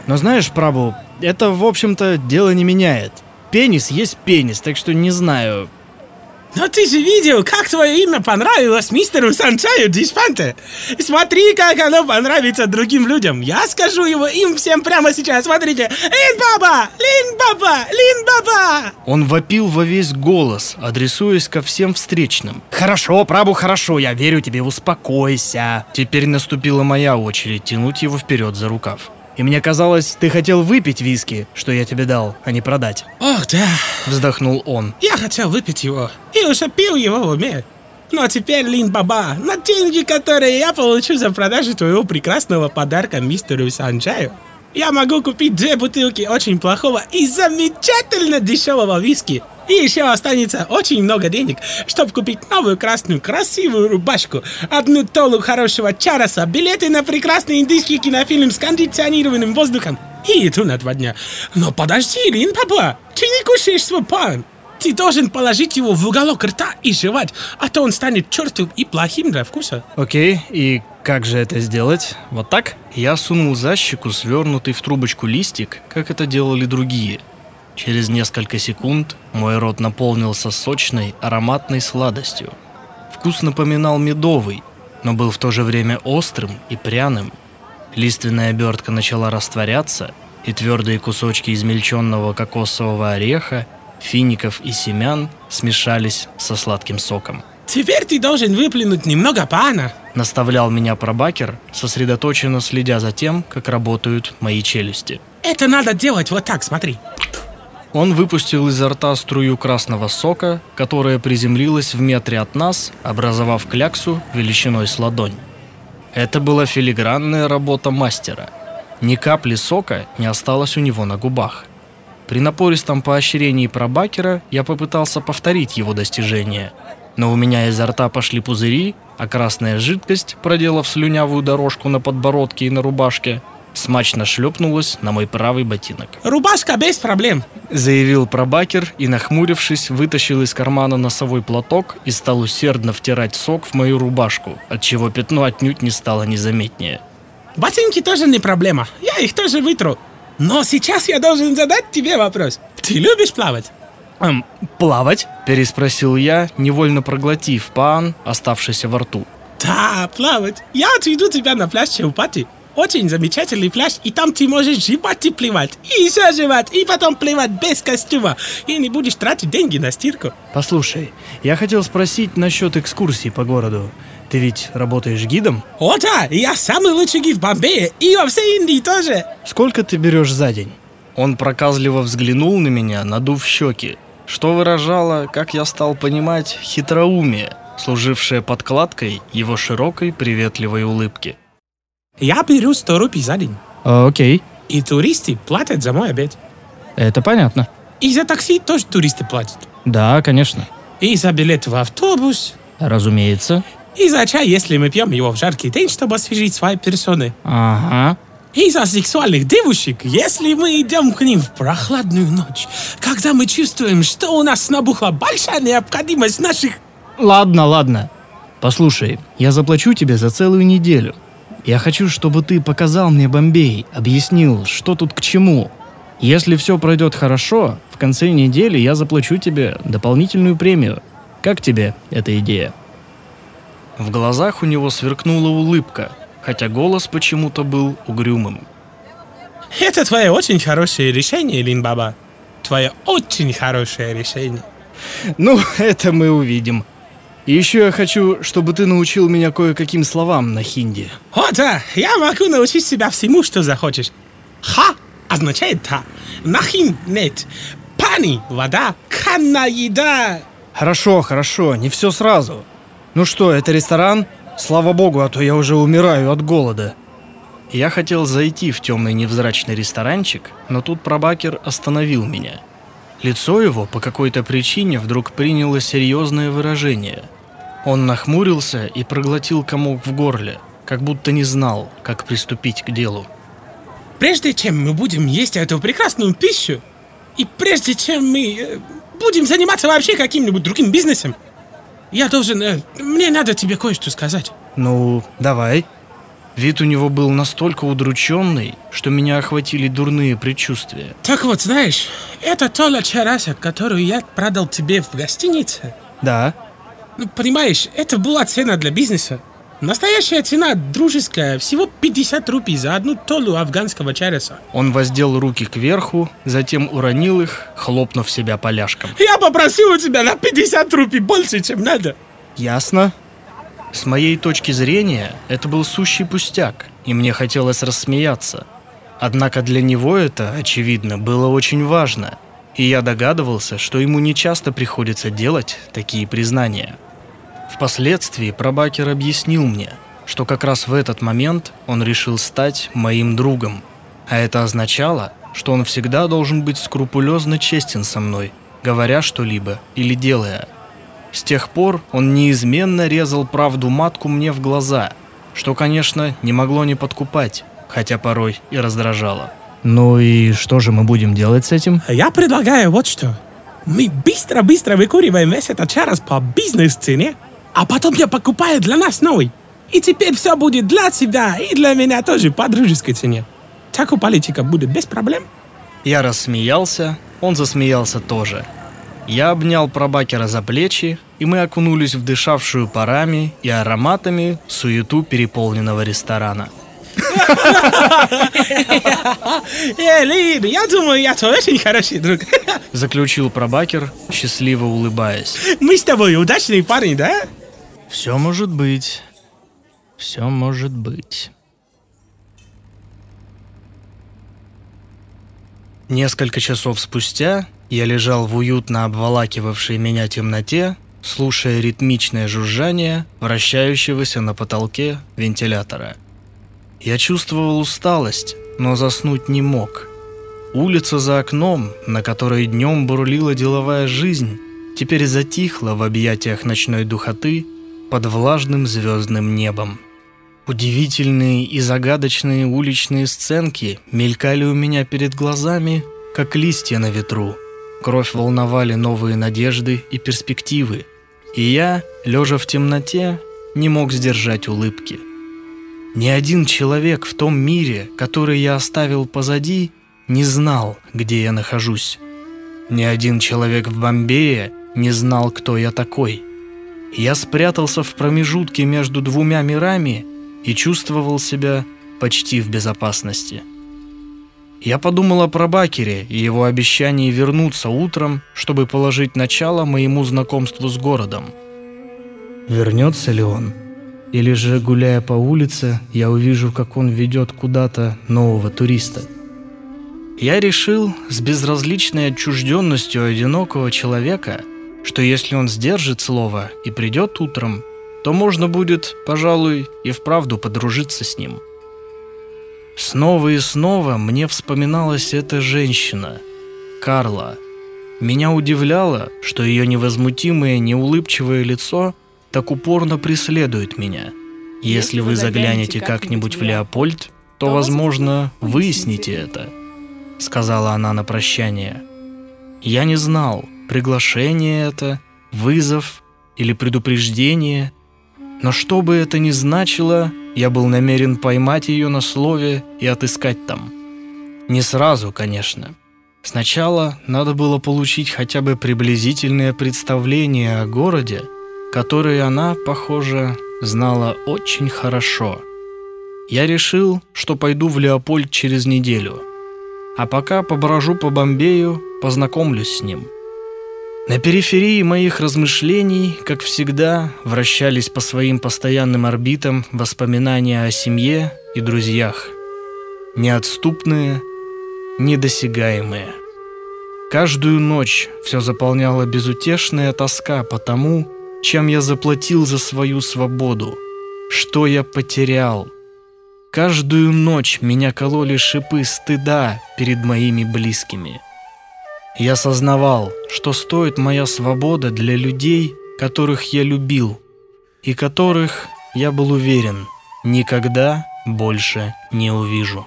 Но знаешь, Прабу, это, в общем-то, дело не меняет. Пенис есть пенис, так что не знаю. Но ты же видел, как твое имя понравилось мистеру Санчаю Диспанте. Смотри, как оно понравится другим людям. Я скажу его им всем прямо сейчас. Смотрите. Лин Баба! Лин Баба! Лин Баба! Он вопил во весь голос, адресуясь ко всем встречным. «Хорошо, Прабу, хорошо, я верю тебе, успокойся». Теперь наступила моя очередь тянуть его вперед за рукав. И мне казалось, ты хотел выпить виски, что я тебе дал, а не продать. Ох, да. Вздохнул он. Я хотел выпить его. И уже пил его в уме. Но теперь, Лин Баба, на деньги, которые я получу за продажу твоего прекрасного подарка мистеру Санджаю, я могу купить две бутылки очень плохого и замечательно дешевого виски – и еще останется очень много денег, чтобы купить новую красную красивую рубашку, одну толу хорошего чараса, билеты на прекрасный индийский кинофильм с кондиционированным воздухом и еду на два дня. Но подожди, Лин, папа, ты не кушаешь свой пан. Ты должен положить его в уголок рта и жевать, а то он станет чертов и плохим для вкуса. Окей, и как же это сделать? Вот так? Я сунул за щеку свернутый в трубочку листик, как это делали другие – Через несколько секунд мой рот наполнился сочной, ароматной сладостью. Вкус напоминал медовый, но был в то же время острым и пряным. Лиственная обертка начала растворяться, и твердые кусочки измельченного кокосового ореха, фиников и семян смешались со сладким соком. «Теперь ты должен выплюнуть немного пана», — наставлял меня пробакер, сосредоточенно следя за тем, как работают мои челюсти. «Это надо делать вот так, смотри». Он выпустил изо рта струю красного сока, которая приземлилась в метре от нас, образовав кляксу величиной с ладонь. Это была филигранная работа мастера. Ни капли сока не осталось у него на губах. При напористом поощрении пробакера я попытался повторить его достижение, но у меня изо рта пошли пузыри, а красная жидкость, проделав слюнявую дорожку на подбородке и на рубашке, смачно шлепнулась на мой правый ботинок. «Рубашка без проблем», — заявил пробакер и, нахмурившись, вытащил из кармана носовой платок и стал усердно втирать сок в мою рубашку, отчего пятно отнюдь не стало незаметнее. «Ботинки тоже не проблема, я их тоже вытру. Но сейчас я должен задать тебе вопрос. Ты любишь плавать?» «Эм, плавать?» – переспросил я, невольно проглотив пан, оставшийся во рту. «Да, плавать. Я отведу тебя на пляж Чаупати очень замечательный пляж, и там ты можешь жевать и плевать, и еще жевать, и потом плевать без костюма, и не будешь тратить деньги на стирку. Послушай, я хотел спросить насчет экскурсий по городу. Ты ведь работаешь гидом? О да, я самый лучший гид в Бомбее и во всей Индии тоже. Сколько ты берешь за день? Он проказливо взглянул на меня, надув щеки, что выражало, как я стал понимать, хитроумие, служившее подкладкой его широкой приветливой улыбки. Я беру 100 рупий за день. А, окей. И туристы платят за мой обед. Это понятно. И за такси тоже туристы платят. Да, конечно. И за билет в автобус. Разумеется. И за чай, если мы пьем его в жаркий день, чтобы освежить свои персоны. Ага. И за сексуальных девушек, если мы идем к ним в прохладную ночь, когда мы чувствуем, что у нас набухла большая необходимость наших... Ладно, ладно. Послушай, я заплачу тебе за целую неделю. Я хочу, чтобы ты показал мне Бомбей, объяснил, что тут к чему. Если все пройдет хорошо, в конце недели я заплачу тебе дополнительную премию. Как тебе эта идея?» В глазах у него сверкнула улыбка, хотя голос почему-то был угрюмым. «Это твое очень хорошее решение, Линбаба. Твое очень хорошее решение». «Ну, это мы увидим», и еще я хочу, чтобы ты научил меня кое-каким словам на хинди. О, да, я могу научить себя всему, что захочешь. Ха означает «да». Нахин – нет. Пани – вода. Канна – еда. Хорошо, хорошо, не все сразу. Ну что, это ресторан? Слава богу, а то я уже умираю от голода. Я хотел зайти в темный невзрачный ресторанчик, но тут пробакер остановил меня. Лицо его по какой-то причине вдруг приняло серьезное выражение – он нахмурился и проглотил комок в горле, как будто не знал, как приступить к делу. Прежде чем мы будем есть эту прекрасную пищу, и прежде чем мы э, будем заниматься вообще каким-нибудь другим бизнесом, я должен... Э, мне надо тебе кое-что сказать. Ну, давай. Вид у него был настолько удрученный, что меня охватили дурные предчувствия. Так вот, знаешь, это то лачараса, которую я продал тебе в гостинице, Да. Ну, понимаешь, это была цена для бизнеса. Настоящая цена дружеская, всего 50 рупий за одну толу афганского чареса. Он воздел руки кверху, затем уронил их, хлопнув себя поляшком. Я попросил у тебя на 50 рупий больше, чем надо. Ясно. С моей точки зрения, это был сущий пустяк, и мне хотелось рассмеяться. Однако для него это, очевидно, было очень важно, и я догадывался, что ему не часто приходится делать такие признания. Впоследствии Пробакер объяснил мне, что как раз в этот момент он решил стать моим другом, а это означало, что он всегда должен быть скрупулезно честен со мной, говоря что-либо или делая. С тех пор он неизменно резал правду матку мне в глаза, что, конечно, не могло не подкупать, хотя порой и раздражало. Ну и что же мы будем делать с этим? Я предлагаю вот что. Мы быстро-быстро выкуриваем весь этот чарос по бизнес-цене, а потом я покупаю для нас новый. И теперь все будет для тебя и для меня тоже по дружеской цене. Так у политика будет без проблем. Я рассмеялся, он засмеялся тоже. Я обнял пробакера за плечи, и мы окунулись в дышавшую парами и ароматами суету переполненного ресторана. *laughs* Э, Лин, я думаю, я твой очень хороший друг. Заключил пробакер, счастливо улыбаясь. Мы с тобой удачные парни, да? Все может быть. Все может быть. Несколько часов спустя я лежал в уютно обволакивавшей меня темноте, слушая ритмичное жужжание вращающегося на потолке вентилятора. Я чувствовал усталость, но заснуть не мог. Улица за окном, на которой днем бурлила деловая жизнь, теперь затихла в объятиях ночной духоты под влажным звездным небом. Удивительные и загадочные уличные сценки мелькали у меня перед глазами, как листья на ветру. Кровь волновали новые надежды и перспективы. И я, лежа в темноте, не мог сдержать улыбки. Ни один человек в том мире, который я оставил позади, не знал, где я нахожусь. Ни один человек в Бомбее не знал, кто я такой. Я спрятался в промежутке между двумя мирами и чувствовал себя почти в безопасности. Я подумал о Пробакере и его обещании вернуться утром, чтобы положить начало моему знакомству с городом. Вернется ли он? Или же, гуляя по улице, я увижу, как он ведет куда-то нового туриста? Я решил с безразличной отчужденностью одинокого человека – что если он сдержит слово и придет утром, то можно будет, пожалуй, и вправду подружиться с ним. Снова и снова мне вспоминалась эта женщина, Карла. Меня удивляло, что ее невозмутимое, неулыбчивое лицо так упорно преследует меня. Если вы заглянете как-нибудь в Леопольд, то, возможно, выясните это, сказала она на прощание. Я не знал, приглашение это, вызов или предупреждение. Но что бы это ни значило, я был намерен поймать ее на слове и отыскать там. Не сразу, конечно. Сначала надо было получить хотя бы приблизительное представление о городе, которое она, похоже, знала очень хорошо. Я решил, что пойду в Леопольд через неделю, а пока поброжу по Бомбею, познакомлюсь с ним – на периферии моих размышлений, как всегда, вращались по своим постоянным орбитам воспоминания о семье и друзьях. Неотступные, недосягаемые. Каждую ночь все заполняла безутешная тоска по тому, чем я заплатил за свою свободу, что я потерял. Каждую ночь меня кололи шипы стыда перед моими близкими – я сознавал, что стоит моя свобода для людей, которых я любил, и которых, я был уверен, никогда больше не увижу.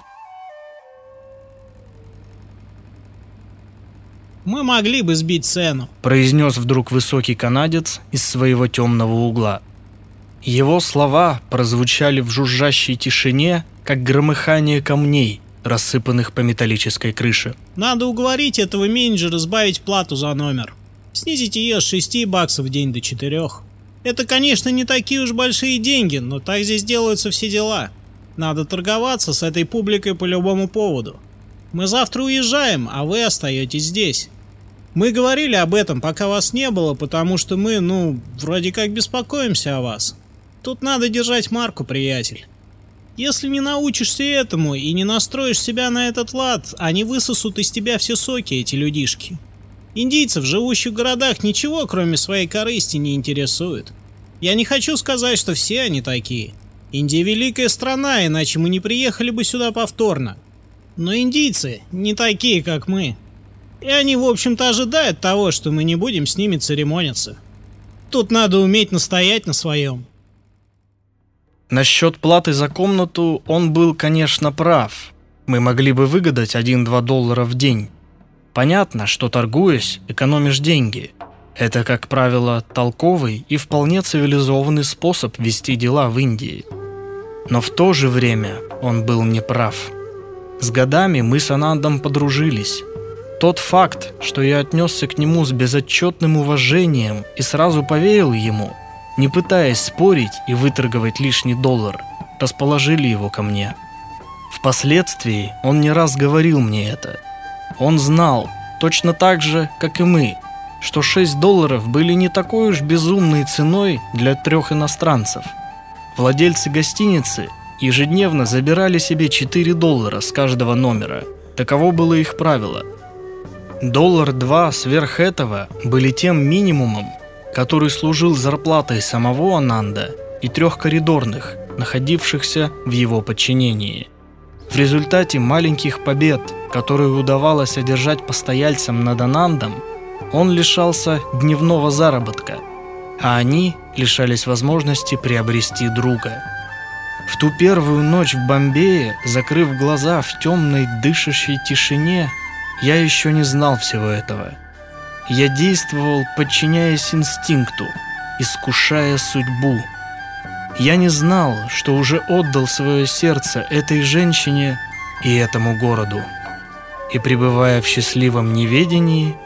«Мы могли бы сбить цену», – произнес вдруг высокий канадец из своего темного угла. Его слова прозвучали в жужжащей тишине, как громыхание камней – рассыпанных по металлической крыше. Надо уговорить этого менеджера сбавить плату за номер. снизить ее с 6 баксов в день до 4. Это, конечно, не такие уж большие деньги, но так здесь делаются все дела. Надо торговаться с этой публикой по любому поводу. Мы завтра уезжаем, а вы остаетесь здесь. Мы говорили об этом, пока вас не было, потому что мы, ну, вроде как беспокоимся о вас. Тут надо держать марку, приятель. Если не научишься этому и не настроишь себя на этот лад, они высосут из тебя все соки, эти людишки. Индийцев, живущих в городах, ничего, кроме своей корысти, не интересует. Я не хочу сказать, что все они такие. Индия великая страна, иначе мы не приехали бы сюда повторно. Но индийцы не такие, как мы. И они, в общем-то, ожидают того, что мы не будем с ними церемониться. Тут надо уметь настоять на своем. Насчет платы за комнату он был, конечно, прав. Мы могли бы выгадать 1-2 доллара в день. Понятно, что торгуясь, экономишь деньги. Это, как правило, толковый и вполне цивилизованный способ вести дела в Индии. Но в то же время он был неправ. С годами мы с Анандом подружились. Тот факт, что я отнесся к нему с безотчетным уважением и сразу поверил ему, не пытаясь спорить и выторговать лишний доллар, расположили его ко мне. Впоследствии он не раз говорил мне это. Он знал, точно так же, как и мы, что 6 долларов были не такой уж безумной ценой для трех иностранцев. Владельцы гостиницы ежедневно забирали себе 4 доллара с каждого номера. Таково было их правило – Доллар-два сверх этого были тем минимумом, который служил зарплатой самого Ананда и трех коридорных, находившихся в его подчинении. В результате маленьких побед, которые удавалось одержать постояльцам над Анандом, он лишался дневного заработка, а они лишались возможности приобрести друга. В ту первую ночь в Бомбее, закрыв глаза в темной дышащей тишине, я еще не знал всего этого. Я действовал, подчиняясь инстинкту, искушая судьбу. Я не знал, что уже отдал свое сердце этой женщине и этому городу. И пребывая в счастливом неведении,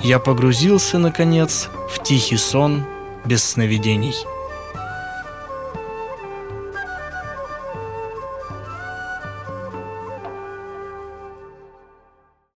я погрузился, наконец, в тихий сон без сновидений.